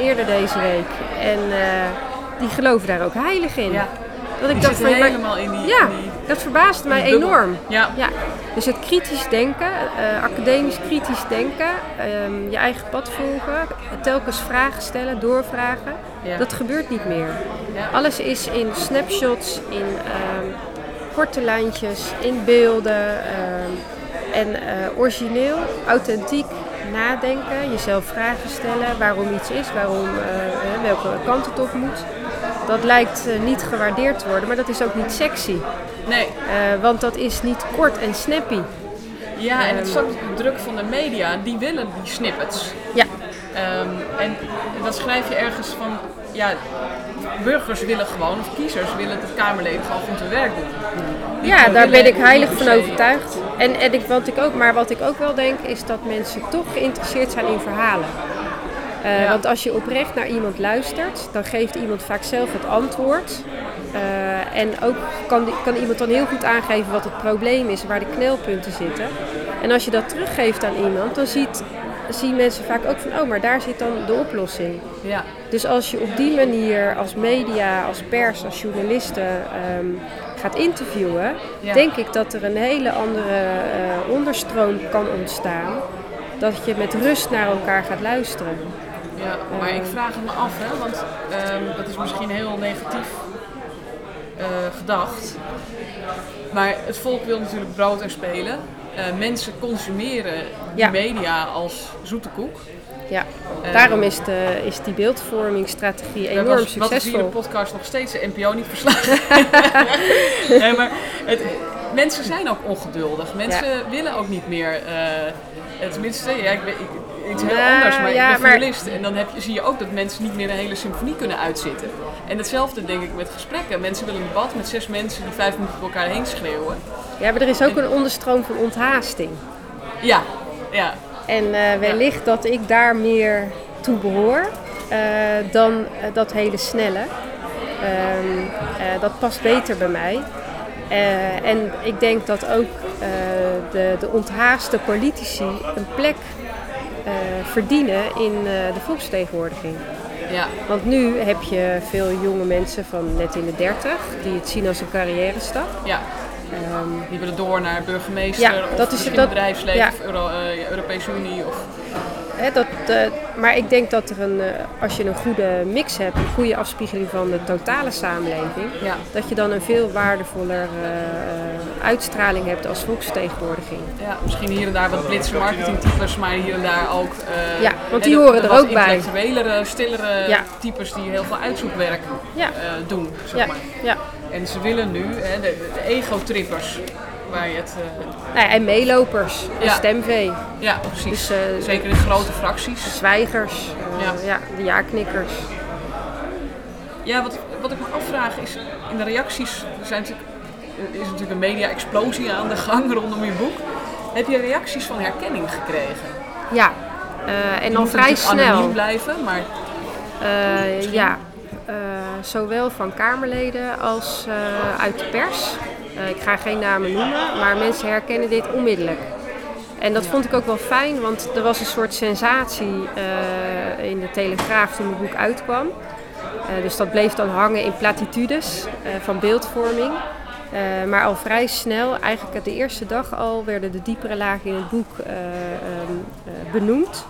eerder deze week. En die geloven daar ook heilig in. ja. Dat ik dacht van, helemaal in die, Ja. in die Dat verbaasde mij enorm. Ja. Ja, dus het kritisch denken, eh, academisch kritisch denken, ehm, je eigen pad volgen, telkens vragen stellen, doorvragen, Ja. dat gebeurt niet meer. Ja. Alles is in snapshots, in ehm, korte lijntjes, in beelden ehm, en eh, origineel, authentiek nadenken, jezelf vragen stellen waarom iets is, waarom, eh, welke kant het op moet. Dat lijkt niet gewaardeerd te worden, maar dat is ook niet sexy. Nee. Eh, want dat is niet kort en snappy. Ja, en het is Ehm. ook de druk van de media, die willen die snippets. Ja, Ehm, en dan schrijf je ergens van, ja, burgers willen gewoon, of kiezers willen dat Kamerleden gewoon goed hun werk doen. Die ja daar ben ik heilig van overtuigd. En, en ik, wat ik ook, maar wat ik ook wel denk, is dat mensen toch geïnteresseerd zijn in verhalen. Eh, Ja. Want als je oprecht naar iemand luistert, dan geeft iemand vaak zelf het antwoord. Eh, en ook kan, die- kan iemand dan heel goed aangeven wat het probleem is, waar de knelpunten zitten. En als je dat teruggeeft aan iemand, dan ziet, zien mensen vaak ook van, oh, maar daar zit dan de oplossing. Ja, Dus als je op die manier als media, als pers, als journalisten ehm, gaat interviewen, Ja. denk ik dat er een hele andere eh, onderstroom kan ontstaan. Dat je met rust naar elkaar gaat luisteren. Ja, maar ik vraag het me af, hè, want ehm, dat is misschien heel negatief eh, gedacht. Maar het volk wil natuurlijk brood en spelen. Eh, mensen consumeren die Ja. media als zoete koek. Ja. Eh, Daarom is, de, is die beeldvormingsstrategie Daar enorm was, Wat is hier de succesvol. podcast nog steeds de NPO niet verslagen. nee, maar het, mensen zijn ook ongeduldig. Mensen willen ook niet meer, eh, tenminste, ja, ik, ben- ik, iets heel Nou, anders, maar ja, ik ben maar- violist. En dan heb je, zie je ook dat mensen niet meer een hele symfonie kunnen uitzitten. En hetzelfde denk ik met gesprekken. Mensen willen een debat met zes mensen die vijf minuten door elkaar heen schreeuwen. Ja, maar er is ook een onderstroom van onthaasting. Ja, ja, En eh, wellicht dat ik daar meer toe behoor eh, dan dat hele snelle. Ehm, eh, dat past beter bij mij. Eh, en ik denk dat ook eh, de, de onthaaste politici een plek eh, verdienen in de volksvertegenwoordiging. ja. Want nu heb je veel jonge mensen van net in de 30 die het zien als een carrière stap. ja. Ehm, Die willen door naar burgemeester Ja, of dat is- misschien dat- bedrijfsleven ja. of Euro, Europese Unie. Of, Dat, eh, maar ik denk dat er een, eh, als je een goede mix hebt, een goede afspiegeling van de totale samenleving, ja. dat je dan een veel waardevoller eh, uitstraling hebt als volksvertegenwoordiging. Ja, misschien hier en daar wat blitse marketingtypes, maar hier en daar ook. Ja, want die de- horen de er ook bij. intellectuelere, stillere Ja. types die heel veel uitzoekwerk Ja. doen, zeg maar. ja. En ze willen nu, hè, de, de ego-trippers, waar je het... eh, Nou ja, en meelopers, Ja. stemvee, ja, precies. Dus, eh, Zeker in grote fracties. zwijgers, eh, Ja. de ja-knikkers. Ja, wat, wat ik me afvraag is, in de reacties er zijn natuurlijk, er is natuurlijk een media-explosie aan de gang rondom je boek. Heb je reacties van herkenning gekregen? Ja, en dan vrij snel. anoniem blijven, maar ja, zowel van Kamerleden als uit de pers. Eh, ik ga geen namen noemen, maar mensen herkennen dit onmiddellijk. En dat vond ik ook wel fijn, want er was een soort sensatie eh, in de Telegraaf toen het boek uitkwam. Eh, dus dat bleef dan hangen in platitudes van beeldvorming. Maar al vrij snel, eigenlijk de eerste dag al, werden de diepere lagen in het boek eh, ehm, eh, benoemd.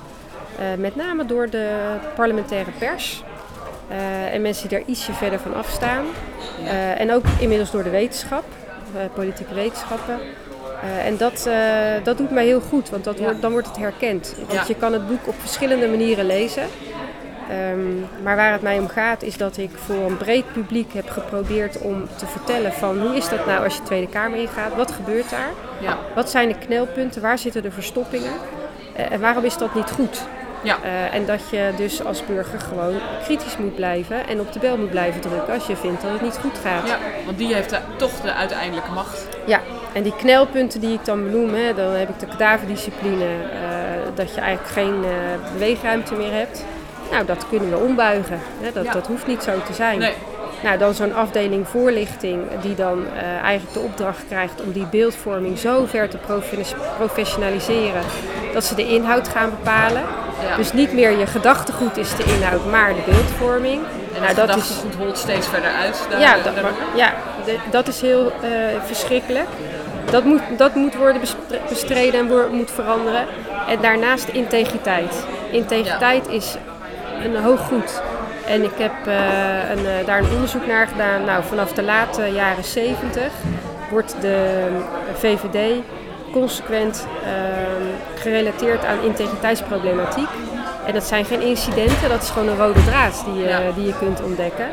Met name door de parlementaire pers. En mensen die daar ietsje verder van afstaan. En ook inmiddels door de wetenschap, politieke wetenschappen. Eh, en dat, eh, dat doet mij heel goed, want dat Ja. wordt, dan wordt het herkend. Want Ja. je kan het boek op verschillende manieren lezen. Ehm, maar waar het mij om gaat is dat ik voor een breed publiek heb geprobeerd om te vertellen van hoe is dat nou als je de Tweede Kamer ingaat? Wat gebeurt daar? ja. Wat zijn de knelpunten? Waar zitten de verstoppingen? Eh, en waarom is dat niet goed? Ja. Eh, en dat je dus als burger gewoon kritisch moet blijven en op de bel moet blijven drukken als je vindt dat het niet goed gaat. Ja, want die heeft de- toch de uiteindelijke macht. Ja, en die knelpunten die ik dan benoem, hè, dan heb ik de kadaverdiscipline, eh, dat je eigenlijk geen eh, beweegruimte meer hebt. Nou, dat kunnen we ombuigen. Hè, dat, Ja. dat hoeft niet zo te zijn. Nee, Nou, dan zo'n afdeling voorlichting die dan eh, eigenlijk de opdracht krijgt om die beeldvorming zo ver te profe- professionaliseren dat ze de inhoud gaan bepalen. Ja. Dus niet meer je gedachtegoed is de inhoud, maar de beeldvorming. En Nou, dat gedachtegoed holt steeds verder uit. Daar, Ja, dat, maar- ja de- dat is heel eh, verschrikkelijk. Dat moet, dat moet worden bestreden en moet veranderen. En daarnaast integriteit. Integriteit is een hoog goed. En ik heb eh, een, eh, daar een onderzoek naar gedaan. Nou, vanaf de late jaren 70 wordt de VVD consequent ehm, gerelateerd aan integriteitsproblematiek. En dat zijn geen incidenten, dat is gewoon een rode draad die je, Ja. die je kunt ontdekken.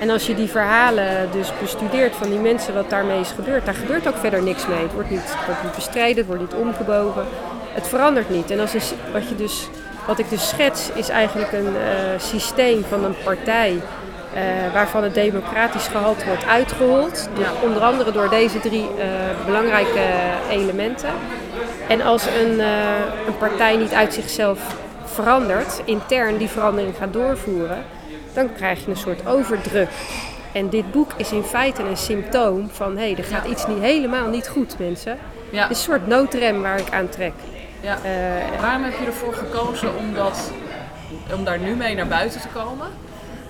En als je die verhalen dus bestudeert van die mensen wat daarmee is gebeurd, daar gebeurt ook verder niks mee. Het wordt niet, wordt niet bestreden, het wordt niet omgebogen. Het verandert niet. En als sy- wat, je dus, wat ik dus schets is eigenlijk een eh, systeem van een partij eh, waarvan het democratisch gehalte wordt uitgehold. Onder andere door deze drie eh, belangrijke elementen. En als een, een partij niet uit zichzelf verandert, intern die verandering gaat doorvoeren, dan krijg je een soort overdruk. En dit boek is in feite een symptoom van hé, hey, er gaat iets niet, helemaal niet goed, mensen. ja, een soort noodrem waar ik aan trek. Ja. Eh, Waarom heb je ervoor gekozen om, dat, om daar nu mee naar buiten te komen?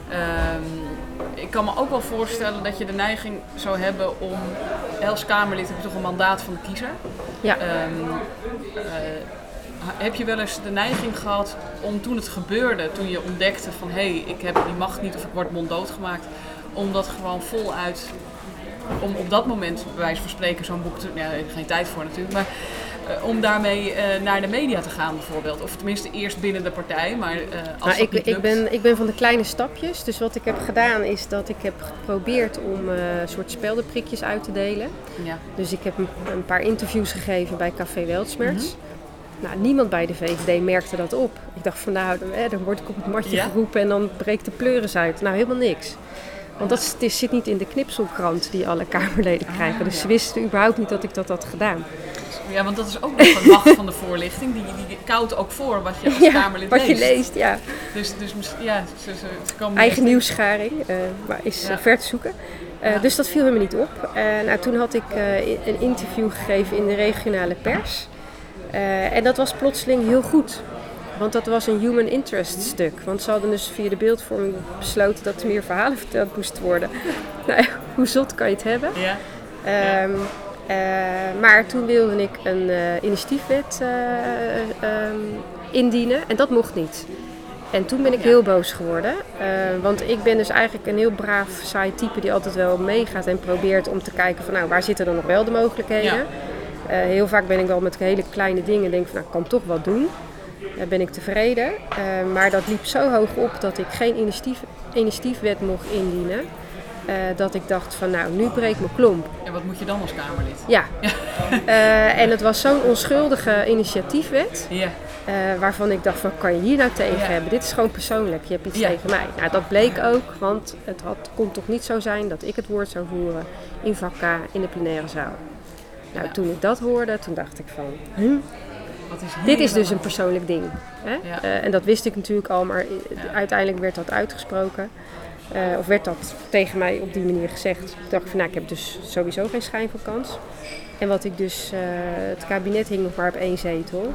Ehm, ik kan me ook wel voorstellen dat je de neiging zou hebben om... Als Kamerlid heb je toch een mandaat van de kiezer. ja. Ehm, eh, heb je wel eens de neiging gehad om toen het gebeurde, toen je ontdekte van hé, hey, ik heb die macht niet of ik word monddood gemaakt, om dat gewoon voluit, om op dat moment bij wijze van spreken zo'n boek te, ja, geen tijd voor natuurlijk, maar eh, om daarmee eh, naar de media te gaan bijvoorbeeld, of tenminste eerst binnen de partij, maar eh, als Nou, ik, ik, ben, ik ben van de kleine stapjes. Dus wat ik heb gedaan is dat ik heb geprobeerd om een soort speldenprikjes uit te delen. ja, Dus ik heb een, een paar interviews gegeven bij Café Weltsmerts. Nou, niemand bij de VVD merkte dat op. Ik dacht van nou, dan, eh, dan word ik op het matje Ja? geroepen en dan breekt de pleuris uit. Nou, helemaal niks. Want dat is- het is- zit niet in de knipselkrant die alle Kamerleden krijgen. Dus ze wisten überhaupt niet dat ik dat had gedaan. Ja, want dat is ook nog een macht van de voorlichting, die, die koudt ook voor wat je als Ja, Kamerlid wat je leest. leest, ja. Dus, dus misschien- ja, ze, ze, ze komen Eigen nieuwsgaring, eh, maar is Ja. ver te zoeken. Eh, Ja. Dus dat viel helemaal niet op. Eh, nou, toen had ik een interview gegeven in de regionale pers. En dat was plotseling heel goed. Want dat was een human interest stuk. Want ze hadden dus via de beeldvorming besloten dat er meer verhalen verteld moesten worden. nou, hoe zot kan je het hebben? Ja, Ehm, eh, maar toen wilde ik een eh, initiatiefwet eh, ehm, indienen en dat mocht niet. En toen ben ik Ja. heel boos geworden. want ik ben dus eigenlijk een heel braaf, saai type die altijd wel meegaat en probeert om te kijken van nou, waar zitten dan nog wel de mogelijkheden. Ja. Heel vaak ben ik wel met hele kleine dingen denk van nou, ik kan toch wat doen. Daar ben ik tevreden. Maar dat liep zo hoog op dat ik geen initiatief, initiatiefwet mocht indienen. Eh, dat ik dacht van nou, nu breekt mijn klomp. en wat moet je dan als Kamerlid? Ja. Eh, en het was zo'n onschuldige initiatiefwet. Ja, eh, waarvan ik dacht van kan je hier nou tegen hebben? Dit is gewoon persoonlijk. Je hebt iets tegen mij. Nou, dat bleek ook. Want het had, kon toch niet zo zijn dat ik het woord zou voeren in vak K in de plenaire zaal. Nou, toen ik dat hoorde, toen dacht ik van... Wat is Dit is dus dan? een persoonlijk ding. Hè? En dat wist ik natuurlijk al, maar uiteindelijk werd dat uitgesproken. Eh, of werd dat tegen mij op die manier gezegd. Ik dacht van nou, ik heb dus sowieso geen schijn van kans. En wat ik dus, eh, het kabinet hing nog maar op één zetel.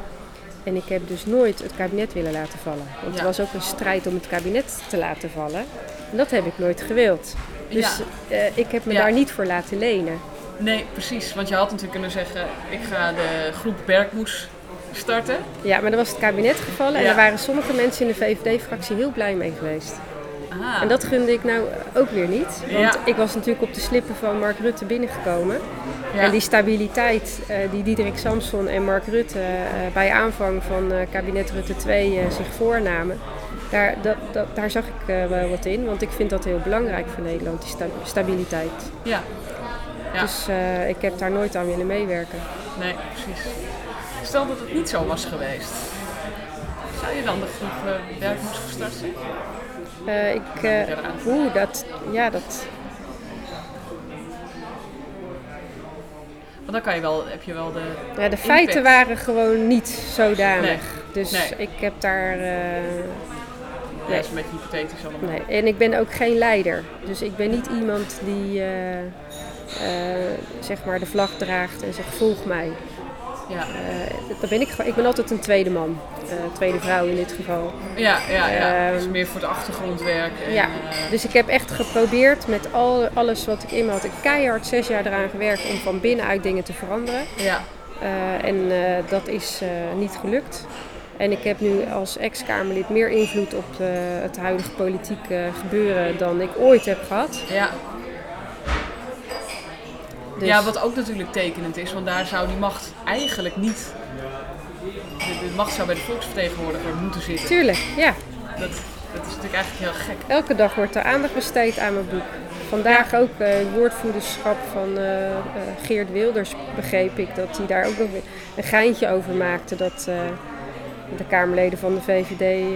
En ik heb dus nooit het kabinet willen laten vallen. Want Ja. er was ook een strijd om het kabinet te laten vallen. En dat heb ik nooit gewild. Dus Ja. eh, ik heb me Ja. daar niet voor laten lenen. Nee, precies. Want je had natuurlijk kunnen zeggen, ik ga de groep Berkmoes starten. Ja, maar dan was het kabinet gevallen. En daar waren sommige mensen in de VVD-fractie heel blij mee geweest. Ah, En dat gunde ik nou ook weer niet. Want Ja. ik was natuurlijk op de slippen van Mark Rutte binnengekomen. ja. En die stabiliteit eh, die Diederik Samson en Mark Rutte eh, bij aanvang van eh, kabinet Rutte 2 eh, zich voornamen. Daar, dat, dat, daar zag ik wel wat in, want ik vind dat heel belangrijk voor Nederland, die sta- stabiliteit. ja. Ja. Dus ik heb daar nooit aan willen meewerken. Nee, precies. Stel dat het niet zo was geweest. Zou je dan de groep Berkmoes gestart zijn? Eh, ik, eh, oeh, dat, ja, dat, Want dan kan je wel, heb je wel de... ja, de feiten Impact. waren gewoon niet zodanig. Nee. Dus Nee. ik heb daar... eh, Nee, beetje hypothetisch allemaal. Nee, en ik ben ook geen leider. Dus ik ben niet iemand die zeg maar de vlag draagt en zegt volg mij. Ja, daar ben ik, ik ben altijd een tweede man, Eh, tweede vrouw in dit geval. ja, ja. ja. Ehm, dus meer voor het achtergrondwerk. En, Ja. eh, Dus ik heb echt geprobeerd met al, alles wat ik in me had, ik keihard zes jaar eraan gewerkt om van binnenuit dingen te veranderen. ja, en dat is niet gelukt. En ik heb nu als ex-Kamerlid meer invloed op het huidige politieke gebeuren dan ik ooit heb gehad. ja. Dus, Ja, wat ook natuurlijk tekenend is, want daar zou die macht eigenlijk niet. De, de macht zou bij de volksvertegenwoordiger moeten zitten. Tuurlijk, ja. Dat, dat is natuurlijk eigenlijk heel gek. Elke dag wordt er aandacht besteed aan mijn boek. Vandaag ook eh, het woordvoerderschap van eh, eh, Geert Wilders begreep ik dat hij daar ook nog een geintje over maakte. Dat de Kamerleden van de VVD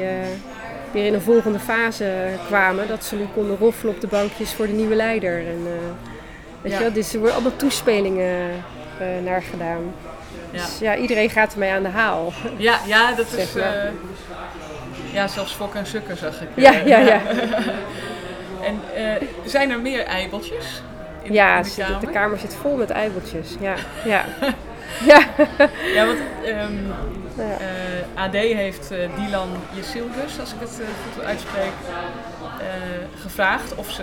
weer in een volgende fase kwamen. Dat ze nu konden roffelen op de bankjes voor de nieuwe leider. En, weet je wel, dus er worden allemaal toespelingen eh, naar gedaan. Dus ja, iedereen gaat ermee aan de haal. ja, ja dat Zeg is. maar. eh, ja, zelfs Fok en Sukker zag ik. Ja, eh. ja, ja. En zijn er meer eibeltjes in, Ja, in de kamer? de kamer zit vol met eibeltjes. Ja, ja. ja. Ja, want ehm, Ja. eh, AD heeft eh, Dylan Yesilgus, als ik het goed uitspreek, gevraagd of ze.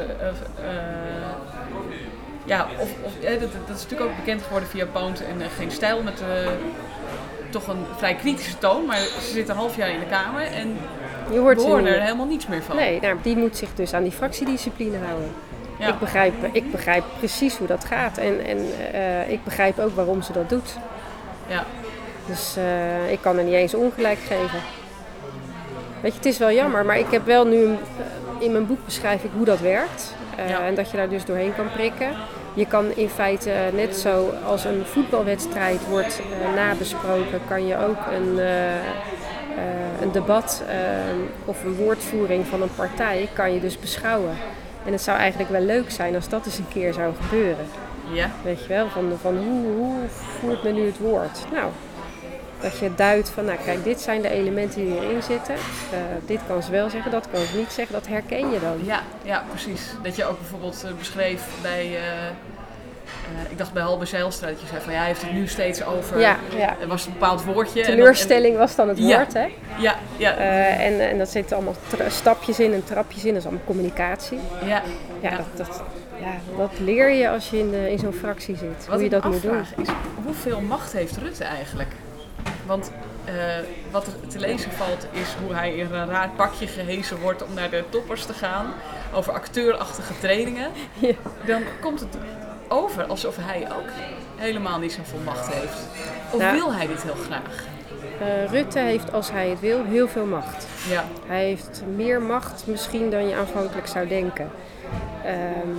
Ja, of, of, eh, dat, dat is natuurlijk ook bekend geworden via Poont en eh, Geen Stijl met eh, toch een vrij kritische toon. Maar ze zit een half jaar in de Kamer en Je hoort we horen er helemaal niets meer van. Nee, nou, die moet zich dus aan die fractiediscipline houden. Ja. Ik, begrijp, ik begrijp precies hoe dat gaat en, en eh, ik begrijp ook waarom ze dat doet. Ja. Dus ik kan er niet eens ongelijk geven. Weet je, het is wel jammer, maar ik heb wel nu in mijn boek beschrijf ik hoe dat werkt. Eh, Ja. En dat je daar dus doorheen kan prikken. Je kan in feite net zo als een voetbalwedstrijd wordt eh, nabesproken, kan je ook een, eh, eh, een debat eh, of een woordvoering van een partij kan je dus beschouwen. En het zou eigenlijk wel leuk zijn als dat eens een keer zou gebeuren. Ja. Weet je wel, van, van hoe, hoe voert men nu het woord? Nou, dat je duidt van, nou kijk, dit zijn de elementen die erin zitten. Eh, dit kan ze wel zeggen, dat kan ze niet zeggen. Dat herken je dan. Ja, ja, precies. Dat je ook bijvoorbeeld eh, beschreef bij, eh, ik dacht bij Halbe Zijlstra, dat je zei van ja, hij heeft het nu steeds over, Ja, ja. er was een bepaald woordje. en Teleurstelling was dan het Ja. woord, hè? en- ja, ja, en, en dat zitten allemaal stapjes in en trapjes in. Dat is allemaal communicatie. ja. Ja. Dat, dat, ja dat leer je als je in, de, in zo'n fractie zit. Wat hoe je dat moet doen. is, hoeveel macht heeft Rutte eigenlijk? Want eh, wat er te lezen valt is hoe hij in een raar pakje gehezen wordt om naar de toppers te gaan. Over acteurachtige trainingen. Ja. Dan komt het over alsof hij ook helemaal niet zoveel macht heeft. Of Nou. wil hij dit heel graag? Eh, Rutte heeft, als hij het wil, heel veel macht. Ja, Hij heeft meer macht misschien dan je aanvankelijk zou denken. Ehm,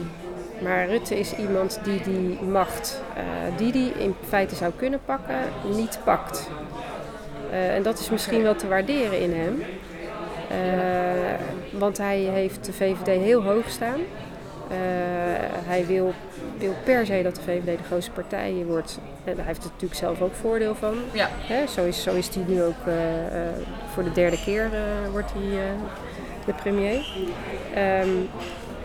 maar Rutte is iemand die die macht, eh, die die in feite zou kunnen pakken, niet pakt. Eh, en dat is misschien wel te waarderen in hem. Eh, want hij heeft de VVD heel hoog staan. Hij wil, wil per se dat de VVD de grootste partij wordt. En daar heeft er natuurlijk zelf ook voordeel van. ja, Hè, zo, is, zo is hij nu ook voor de derde keer wordt hij de premier. Ehm,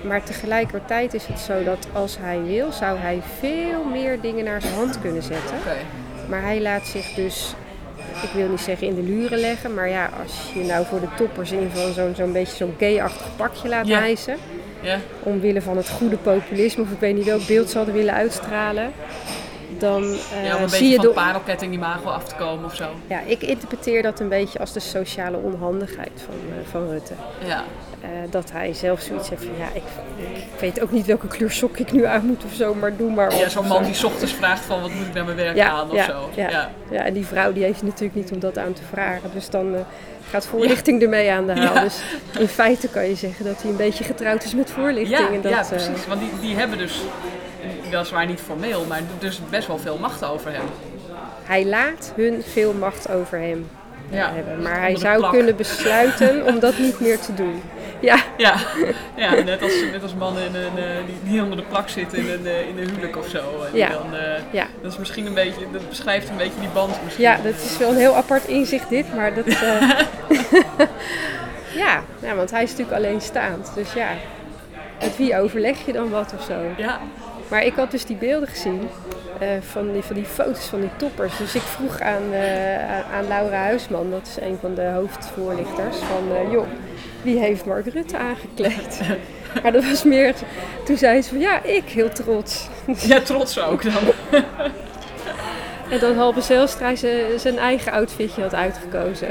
maar tegelijkertijd is het zo dat als hij wil, zou hij veel meer dingen naar zijn hand kunnen zetten. Maar hij laat zich dus, ik wil niet zeggen in de luren leggen, maar ja, als je nou voor de toppers in van zo'n zo'n beetje zo'n gay-achtig pakje laat hijsen, Ja, omwille van het goede populisme, of ik weet niet welk beeld ze hadden willen uitstralen, dan eh, ja om een zie beetje je van parelketting imago af te komen of zo. Ja, ik interpreteer dat een beetje als de sociale onhandigheid van, eh, van Rutte. Ja, Eh, dat hij zelf zoiets heeft van, ja, ik, ik weet ook niet welke kleur sok ik nu aan moet of zo, maar doe maar ja op zo'n of man die 's ochtends vraagt van wat moet ik naar mijn werk Ja, aan of ja, zo. ja. ja. Ja, en die vrouw die heeft natuurlijk niet om dat aan te vragen. Dus dan eh, gaat voorlichting ermee aan de haal. Ja. Dus in feite kan je zeggen dat hij een beetje getrouwd is met voorlichting. Ja, en dat, ja, eh, precies. Want die, die hebben dus, weliswaar niet formeel, maar dus best wel veel macht over hem. hij laat hun veel macht over hem Ja, hebben. Maar hij zou plak. kunnen besluiten om dat niet meer te doen. Ja, Ja, ja net, als, net als mannen in een, eh, die, die onder de plak zitten in een, eh, in een huwelijk of zo. En Ja. dan, eh, ja. dat is misschien een beetje, dat beschrijft een beetje die band misschien. ja, dat is wel een heel apart inzicht dit, maar dat... ja, ja, want hij is natuurlijk alleenstaand. Dus ja, met wie overleg je dan wat of zo? Ja, Maar ik had dus die beelden gezien van, die, van die foto's van die toppers. Dus ik vroeg aan, aan- Laura Huisman, dat is een van de hoofdvoorlichters, van eh, joh, wie heeft Mark Rutte aangekleed? maar dat was meer, toen zei ze van ja, ik, heel trots. Ja, trots ook dan. En dan Halbe Zijlstra zijn zijn eigen outfitje had uitgekozen.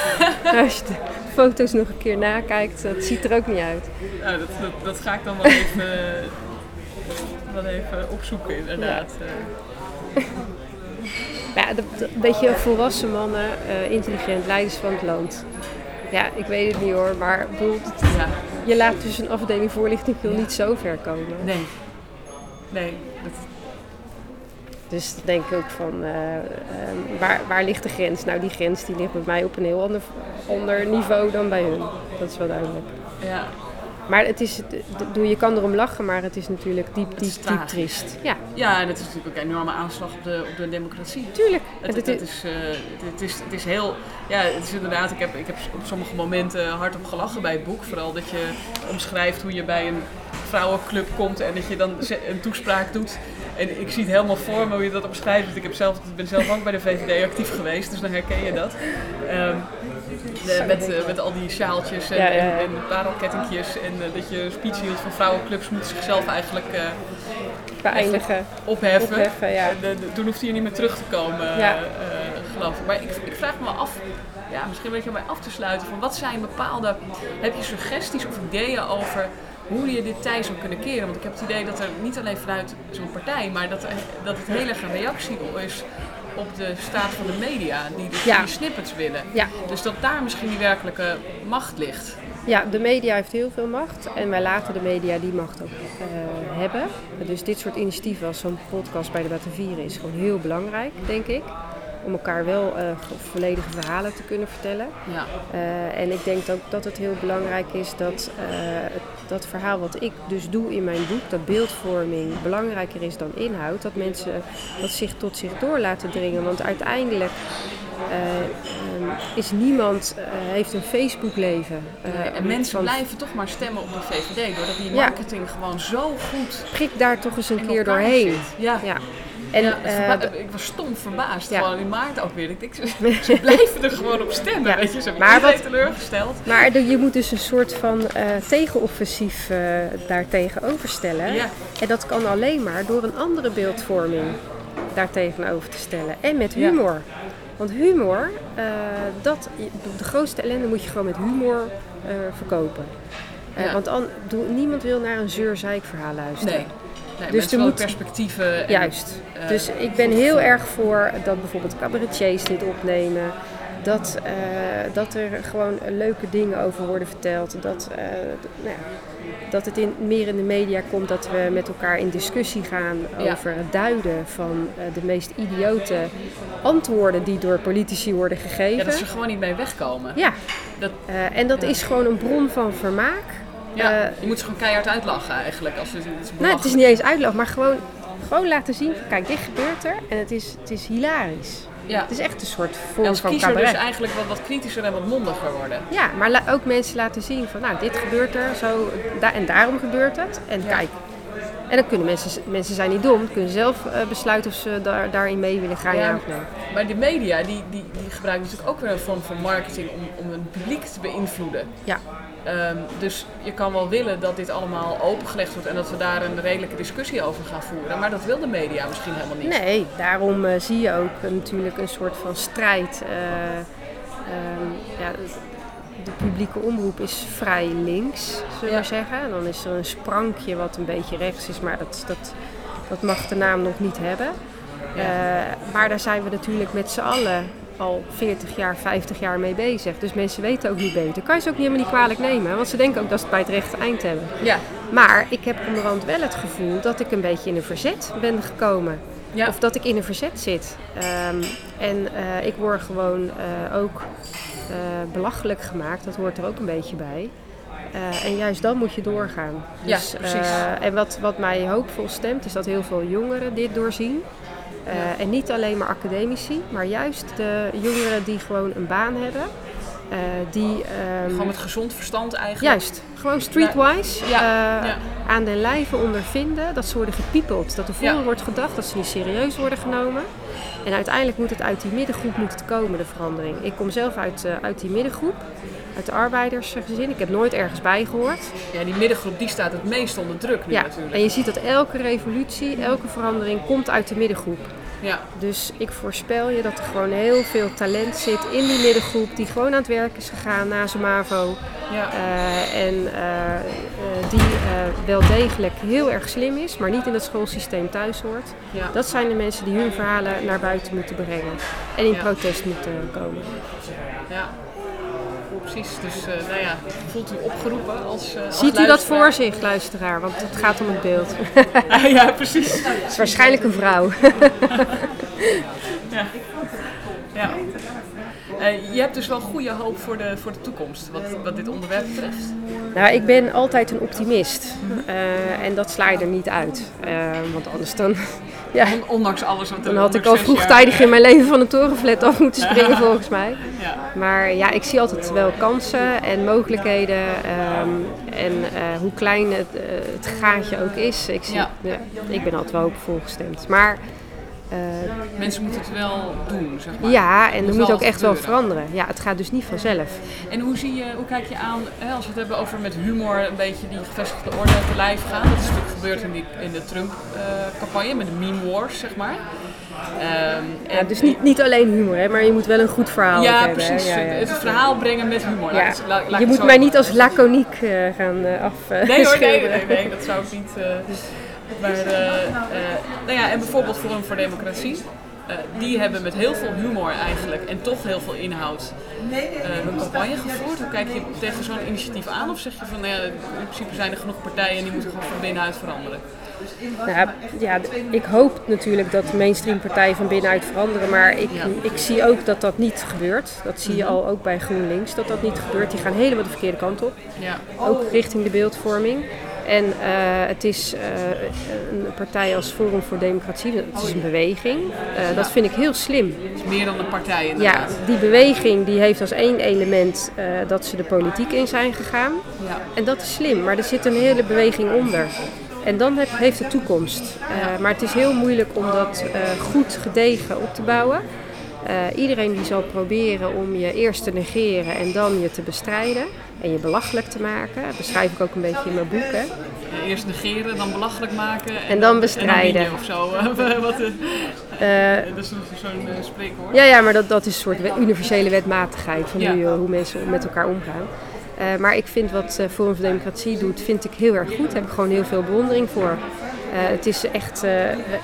Als je de foto's nog een keer nakijkt, dat ziet er ook niet uit. Nou, dat, dat, dat ga ik dan wel even, wel even opzoeken inderdaad. Ja, een beetje volwassen mannen, eh, intelligent, leiders van het land. Ja, ik weet het niet hoor, maar het- ja, je laat dus een afdeling voorlichting wil niet zo ver komen. nee. Nee, dat, Dus dan denk ik ook van, eh, ehm, waar, waar ligt de grens? Nou, die grens die ligt bij mij op een heel ander, ander niveau dan bij hun. Dat is wel duidelijk. ja. Maar het is, je kan erom lachen, maar het is natuurlijk diep, diep, diep triest. Ja, ja, en het is natuurlijk ook een enorme aanslag op de, op de democratie. tuurlijk. Het, Het- het, het- is, eh, het, is, het is heel, ja, het is inderdaad, ik heb, ik heb op sommige momenten hardop gelachen bij het boek. Vooral dat je omschrijft hoe je bij een vrouwenclub komt en dat je dan een toespraak doet. En ik zie het helemaal voor me hoe je dat omschrijft. Want ik heb zelf, ik ben zelf ook bij de VVD actief geweest, dus dan herken je dat. Ehm, de- met, eh, met al die sjaaltjes en, Ja, ja, ja. en, parelkettingjes. En eh, dat je een speech hield van vrouwenclubs moeten zichzelf eigenlijk eh, beëindigen. opheffen. Opheffen, ja. En, toen hoeft hij niet meer terug te komen, geloof ik. Maar ik, ik vraag me af, ja, misschien een beetje om mij af te sluiten, van wat zijn bepaalde, heb je suggesties of ideeën over hoe je dit tij zou kunnen keren? Want ik heb het idee dat er niet alleen vanuit zo'n partij, maar dat, er- dat het heel erg een reactie is op de staat van de media, die dus Ja. die snippets willen. Ja. Dus dat daar misschien die werkelijke macht ligt. Ja, de media heeft heel veel macht en wij laten de media die macht ook eh, hebben. Dus dit soort initiatieven als zo'n podcast bij de Batavieren is gewoon heel belangrijk, denk ik. Om elkaar wel eh, ge- volledige verhalen te kunnen vertellen. Ja. Eh, en ik denk ook dat het heel belangrijk is dat eh, het- dat verhaal wat ik dus doe in mijn boek, dat beeldvorming belangrijker is dan inhoud. Dat mensen dat zich tot zich door laten dringen. Want uiteindelijk ehm, is niemand, heeft een Facebook leven. Eh, en mensen van- blijven toch maar stemmen op de VVD, doordat die Ja. marketing gewoon zo goed prik daar toch eens een keer doorheen. Ja. Ja. En Ja, eh, ik was stom verbaasd, Ja. gewoon in maart ook weer. Ik denk, ze, blijven er gewoon op stemmen, Ja. weet je. Ze Maar wat- teleurgesteld. maar je moet dus een soort van eh, tegenoffensief eh daartegenover stellen. Ja. En dat kan alleen maar door een andere beeldvorming daartegenover te stellen. En met humor. Want humor, dat, de grootste ellende moet je gewoon met humor verkopen. Want an, niemand wil naar een zeurzeik verhaal luisteren. Nee, nee Dus er moet- perspectieven. En, Juist. eh, dus ik ben heel erg voor dat bijvoorbeeld cabaretiers dit opnemen. Dat, eh, dat er gewoon leuke dingen over worden verteld. Dat, eh, nou ja, dat het in, meer in de media komt dat we met elkaar in discussie gaan Ja. over het duiden van de meest idiote antwoorden die door politici worden gegeven. ja, dat ze er gewoon niet mee wegkomen. Ja, Dat, en dat Ja. is gewoon een bron van vermaak. Ja, Eh, je moet ze gewoon keihard uitlachen eigenlijk. Als ze, het is Nou, het is niet eens uitleg, maar gewoon, gewoon laten zien van kijk, dit gebeurt er en het is, het is hilarisch. Ja. Het is echt een soort vorm als van kiezer cabaret. dus eigenlijk wat, wat kritischer en wat mondiger worden. Ja, maar ook mensen laten zien van nou, dit gebeurt er, zo, da- en daarom gebeurt het. En Ja. kijk. En dan kunnen mensen, mensen zijn niet dom, kunnen zelf eh, besluiten of ze daar, daarin mee willen gaan, Ja. of nee. Maar de media die, die, die gebruiken natuurlijk ook weer een vorm van marketing om, om een publiek te beïnvloeden. Ja, Ehm, dus je kan wel willen dat dit allemaal opengelegd wordt en dat we daar een redelijke discussie over gaan voeren. Maar dat wil de media misschien helemaal niet. nee, daarom eh, zie je ook natuurlijk een soort van strijd. eh, ehm, ja, de publieke omroep is vrij links, zullen we Ja. zeggen. En dan is er een sprankje wat een beetje rechts is, maar dat, dat, dat mag de naam nog niet hebben. Ja. Eh, maar daar zijn we natuurlijk met z'n allen al 40 jaar, 50 jaar mee bezig. Dus mensen weten ook niet beter. Kan je ze ook niet helemaal niet kwalijk nemen, want ze denken ook dat ze het bij het rechte eind hebben. Ja, Maar ik heb onderhand wel het gevoel dat ik een beetje in een verzet ben gekomen. ja. Of dat ik in een verzet zit. Ehm, en eh, ik word gewoon eh, ook eh, belachelijk gemaakt. Dat hoort er ook een beetje bij. En juist dan moet je doorgaan. Ja, Dus, precies. eh, en wat, wat mij hoopvol stemt, is dat heel veel jongeren dit doorzien. Eh. En niet alleen maar academici, maar juist de jongeren die gewoon een baan hebben. eh, die, ehm, Gewoon met gezond verstand eigenlijk. Juist, gewoon streetwise Ja, eh, ja. aan de lijve ondervinden. Dat ze worden gepiepeld. Dat er voor wordt gedacht dat ze niet serieus worden genomen. En uiteindelijk moet het uit die middengroep moet het komen, de verandering. Ik kom zelf uit, eh, uit die middengroep. Uit de arbeidersgezin. Ik heb nooit ergens bij gehoord. Ja, die middengroep die staat het meest onder druk nu Ja, natuurlijk. en je ziet dat elke revolutie, elke verandering komt uit de middengroep. Ja, Dus ik voorspel je dat er gewoon heel veel talent zit in die middengroep die gewoon aan het werk is gegaan na zijn MAVO. ja. Eh, en eh, die eh, wel degelijk heel erg slim is, maar niet in het schoolsysteem thuis hoort. ja. Dat zijn de mensen die hun verhalen naar buiten moeten brengen en in Ja. protest moeten komen. ja. Precies, dus eh, nou ja, voelt u opgeroepen als, eh als Ziet u dat voor zich, luisteraar? Want het gaat om het beeld. ja, precies. Het is waarschijnlijk een vrouw. Ja. ja. Eh, je hebt dus wel goede hoop voor de, voor de toekomst, wat, wat dit onderwerp betreft. Nou, ik ben altijd een optimist. Eh, en dat sla je er niet uit. Eh, want anders dan, ja, On- Ondanks alles wat er dan had ik al vroegtijdig in mijn leven van een torenflat af moeten springen, volgens mij. Ja, Maar ja, ik zie altijd wel kansen en mogelijkheden. ehm, en hoe klein het, het gaatje ook is. Ik, zie, ja, ik ben altijd wel hoopvol gestemd. Maar eh, mensen moeten het wel doen, zeg maar. ja, en er Moet ook echt wel veranderen. Ja, het gaat dus niet vanzelf. En hoe, zie je, hoe kijk je aan, hè, als we het hebben over met humor een beetje die gevestigde orde te lijf gaan. Dat is natuurlijk gebeurd in, die, in de Trump-campagne met de meme wars, zeg maar. Ehm, Ja, dus niet, niet alleen humor, hè, maar je moet wel een goed verhaal Ja, hebben. precies. Ja, ja. Het verhaal brengen met humor. Ja. laat- laat Je moet mij niet als laconiek eh, gaan af. eh, Nee hoor, nee, nee, nee, dat zou ik niet. Maar, eh, eh, nou ja, en bijvoorbeeld Forum voor Democratie. eh, die hebben met heel veel humor eigenlijk en toch heel veel inhoud eh, hun campagne gevoerd. Hoe kijk je tegen zo'n initiatief aan? Of zeg je van, nou ja, in principe zijn er genoeg partijen en die moeten gewoon van binnenuit veranderen? Nou, ja, ik hoop natuurlijk dat de mainstream partijen van binnenuit veranderen, maar ik, Ja. ik zie ook dat dat niet gebeurt. Dat zie je al ook bij GroenLinks, dat dat niet gebeurt. Die gaan helemaal de verkeerde kant op, Ja, ook richting de beeldvorming. En eh, het is eh, een partij als Forum voor Democratie, het is een beweging. Eh, dat vind ik heel slim. het is meer dan een partij Ja, inderdaad. die beweging die heeft als één element dat ze de politiek in zijn gegaan. Ja. En dat is slim, maar er zit een hele beweging onder. En dan heb, heeft het toekomst. Maar het is heel moeilijk om dat goed gedegen op te bouwen. Eh, iedereen die zal proberen om je eerst te negeren en dan je te bestrijden. En je belachelijk te maken. Dat beschrijf ik ook een beetje in mijn boek. Hè. Eh, Eerst negeren, dan belachelijk maken. En, En dan En bestrijden. dan of zo. Wat, eh, Eh, dat is zo'n spreekwoord. Ja, ja, maar dat, dat is een soort universele wetmatigheid van Ja. hoe, mensen met elkaar omgaan. Maar ik vind wat Forum voor Democratie doet, vind ik heel erg goed. Daar heb ik gewoon heel veel bewondering voor. Eh, het is echt eh,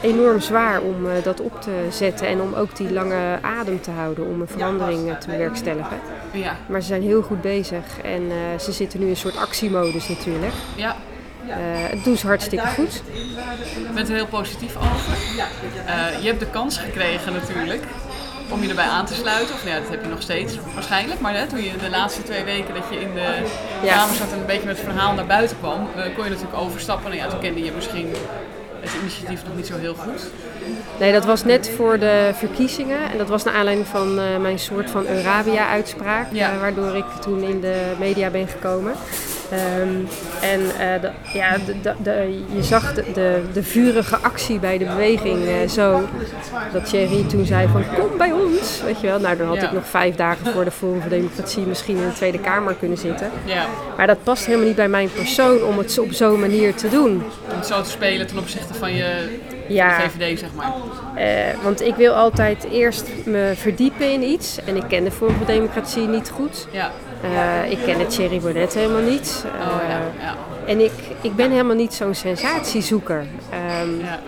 enorm zwaar om eh, dat op te zetten en om ook die lange adem te houden om een verandering te bewerkstelligen. Ja, Maar ze zijn heel goed bezig en ze zitten nu in een soort actiemodus natuurlijk. ja. Eh dat doen ze hartstikke goed. Bent er heel positief over. Eh, je hebt de kans gekregen natuurlijk om je erbij aan te sluiten. Of nou ja, dat heb je nog steeds waarschijnlijk. Maar hè, toen je de laatste twee weken dat je in de Ja. kamer zat en een beetje met het verhaal naar buiten kwam, eh, kon je natuurlijk overstappen. Nou ja, toen kende je misschien het initiatief nog niet zo heel goed. Nee, dat was net voor de verkiezingen. En dat was naar aanleiding van eh, mijn soort van Eurabia-uitspraak. Ja. eh, waardoor ik toen in de media ben gekomen. Ehm, en eh, de- ja, de, de, je zag de, vurige actie bij de beweging eh, zo. Dat Thierry toen zei van kom bij ons. Weet je wel, nou dan had Ja. ik nog vijf dagen voor de Forum voor Democratie misschien in de Tweede Kamer kunnen zitten. Ja, Maar dat past helemaal niet bij mijn persoon om het op zo'n manier te doen. om het zo te spelen ten opzichte van je Ja. VVD, zeg maar. Eh, want ik wil altijd eerst me verdiepen in iets. En ik ken de Forum voor Democratie niet goed. Ja, Eh, ik ken het Thierry Baudet helemaal niet. oh Eh, ja, ja. En ik, ik ben helemaal niet zo'n sensatiezoeker. Ehm, Ja.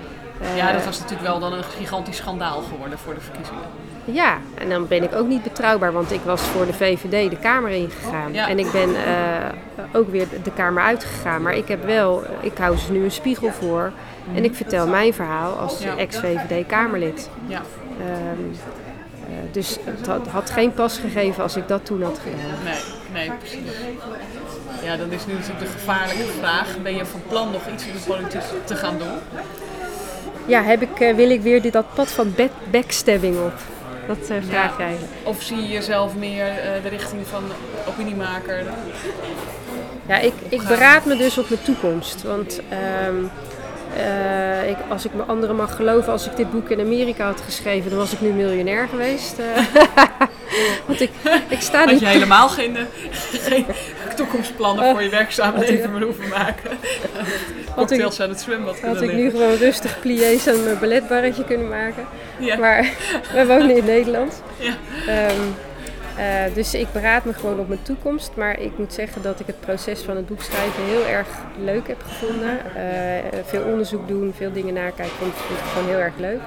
ja, dat was natuurlijk wel dan een gigantisch schandaal geworden voor de verkiezingen. ja, en dan ben ik ook niet betrouwbaar, want ik was voor de VVD de Kamer ingegaan. Ja. En ik ben ook weer de- de Kamer uitgegaan. Maar ik heb wel, ik hou ze nu een spiegel voor. En ik vertel mijn verhaal als ex-VVD-Kamerlid. Ja. Ehm, eh, dus het had, had geen pas gegeven als ik dat toen had gedaan. Nee, nee, precies. Ja, dan is nu natuurlijk de gevaarlijke vraag: ben je van plan nog iets in de politiek te gaan doen? Ja, heb ik, eh, wil ik weer dit, dat pad van back- backstabbing op? Dat eh, vraag jij. Of zie je jezelf meer de richting van opiniemaker? Ja, ik, ik beraad me dus op mijn toekomst. Want ehm, eh, ik, als ik me anderen mag geloven, als ik dit boek in Amerika had geschreven, dan was ik nu miljonair geweest. eh. want ik, ik sta Had nu... je helemaal geen, eh, geen toekomstplannen voor je werkzame leven meer hoeven maken. Had ik, Cocktails aan het zwembad kunnen had ik nu gewoon rustig pliés aan mijn balletbarretje kunnen maken. Ja. Maar we wonen in Nederland. Ja. Ehm, eh, dus ik beraad me gewoon op mijn toekomst. Maar ik moet zeggen dat ik het proces van het boek schrijven heel erg leuk heb gevonden. Eh, veel onderzoek doen, veel dingen nakijken, vond ik gewoon heel erg leuk.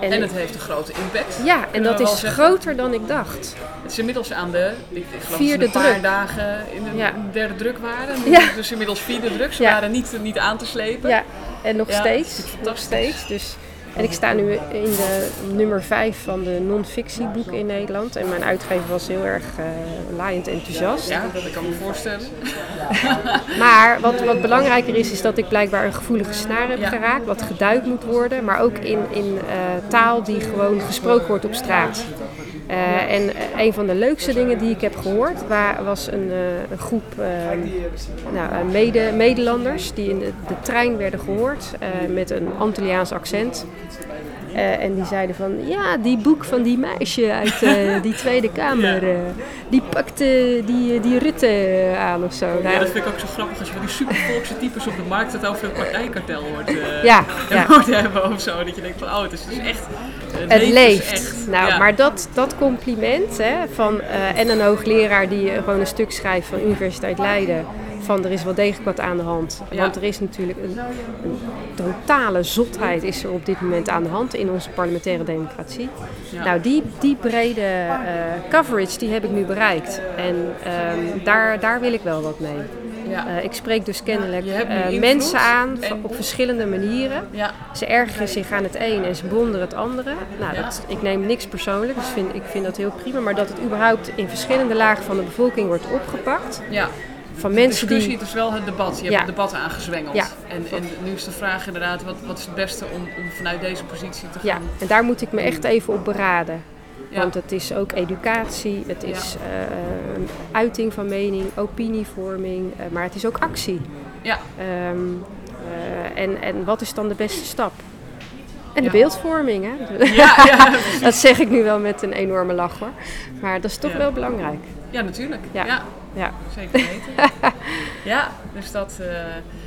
En het heeft een grote impact. ja, en dat is zeggen. groter dan ik dacht. Het is inmiddels aan de, ik, ik Vierde een paar druk. dagen in de Ja. derde druk waren. Ja. Dus inmiddels vierde druk. Ze Ja. waren niet, niet aan te slepen. Ja, en nog steeds. is Nog fantastisch. steeds. Dus, en ik sta nu in de nummer 5 van de non-fictieboeken in Nederland. En mijn uitgever was heel erg eh laaiend enthousiast. Ja, dat kan ik me voorstellen. Maar wat, wat belangrijker is, is dat ik blijkbaar een gevoelige snaar heb geraakt. Wat geduid moet worden, maar ook in, in eh, taal die gewoon gesproken wordt op straat. Eh, en eh, een van de leukste dingen die ik heb gehoord wa- was een, eh, een groep eh, nou, mede, Nederlanders die in de, de trein werden gehoord eh, met een Antilliaans accent. En die zeiden van, ja, die boek van die meisje uit die Tweede Kamer, die pakte die, die Rutte aan of zo. Ja, Nou, dat vind ik ook zo grappig als je van die supervolkse types op de markt het over het partijkartel eh, Ja, ja. hebben of zo. Dat je denkt van, oh, het is dus echt... Het, Het leeft. echt. Nou, Ja. maar dat, dat compliment hè, van, eh, en een hoogleraar die eh, gewoon een stuk schrijft van Universiteit Leiden. Van er is wel degelijk wat aan de hand. Ja. Want er is natuurlijk een, een totale zotheid is er op dit moment aan de hand in onze parlementaire democratie. Ja. Nou, die, die brede eh, coverage die heb ik nu bereikt. En ehm, daar, daar wil ik wel wat mee. Ja. Eh, ik spreek dus kennelijk eh, mensen aan en- op verschillende manieren. ja. Ze ergeren zich aan het een en ze bewonderen het andere. Nou, Ja. dat, ik neem niks persoonlijk, dus vind, ik vind dat heel prima. Maar dat het überhaupt in verschillende lagen van de bevolking wordt opgepakt. ja. Van De mensen discussie, die... het is wel het debat. Je hebt Ja. het debat aangezwengeld. Ja. En, en nu is de vraag inderdaad, wat, wat is het beste om, om vanuit deze positie te Ja, gaan? en daar moet ik me echt even op beraden. Ja. Want het is ook educatie, het is eh, uiting van mening, opinievorming, eh, maar het is ook actie. Ja. Ehm, eh, en, en wat is dan de beste stap? En de Ja. beeldvorming, hè? Ja, ja. Dat zeg ik nu wel met een enorme lach hoor. Maar dat is toch wel belangrijk. ja natuurlijk. Ja. Ja. Zeker weten. ja, dus dat...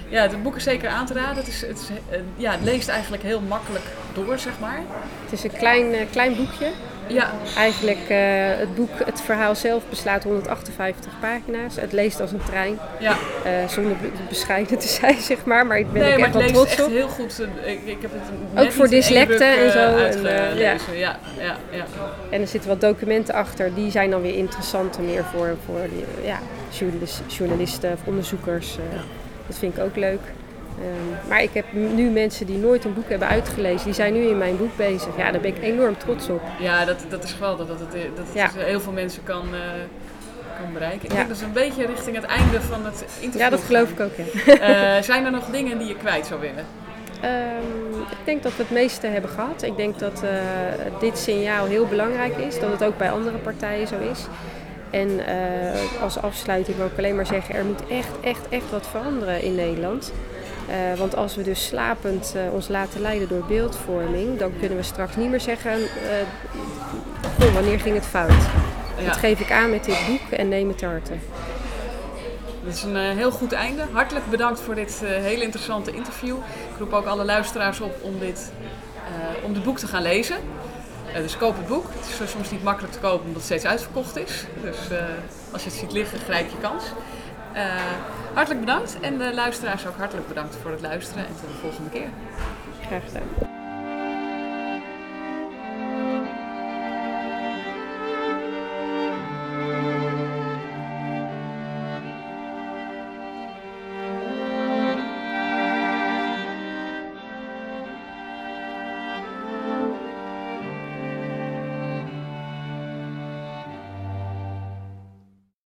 ja, het boek is zeker aan te raden. Het, is, het, is, ja, het leest eigenlijk heel makkelijk door, zeg maar. Het is een klein, klein boekje. Ja, Eigenlijk, eh, het boek, het verhaal zelf beslaat 158 pagina's. Het leest als een trein, ja. eh, zonder be- bescheiden te zijn, zeg maar. Maar ik ben Nee, ook maar echt het wel leest trots echt op. heel goed. eh, Ik, ik heb het Ook voor dyslecten en zo, en, uitgelezen. ja. Ja, ja, En er zitten wat documenten achter, die zijn dan weer interessanter meer voor, voor die, ja, journalis- journalisten of onderzoekers. eh. Dat vind ik ook leuk. Ehm, maar ik heb nu mensen die nooit een boek hebben uitgelezen, die zijn nu in mijn boek bezig. Ja, daar ben ik enorm trots op. Ja, dat, dat is geweldig dat het, dat het Ja. dus heel veel mensen kan, eh, kan bereiken. Ik Ja. denk dat we een beetje richting het einde van het interview Ja, dat geloof ik ook. Ja. Eh, zijn er nog dingen die je kwijt zou willen? Ehm, ik denk dat we het meeste hebben gehad. Ik denk dat eh, dit signaal heel belangrijk is, dat het ook bij andere partijen zo is. En als afsluiting wil ik alleen maar zeggen, er moet echt, echt, echt wat veranderen in Nederland. Eh, want als we dus slapend eh, ons laten leiden door beeldvorming, dan kunnen we straks niet meer zeggen, eh, wanneer ging het fout? Ja, Dat geef ik aan met dit boek en neem het te harte. dat is een heel goed einde. Hartelijk bedankt voor dit hele interessante interview. Ik roep ook alle luisteraars op om dit, om dit boek te gaan lezen. Dus koop het boek. Het is soms niet makkelijk te kopen omdat het steeds uitverkocht is. Dus als je het ziet liggen, grijp je kans. Hartelijk bedankt en de luisteraars ook hartelijk bedankt voor het luisteren en tot de volgende keer. Graag gedaan.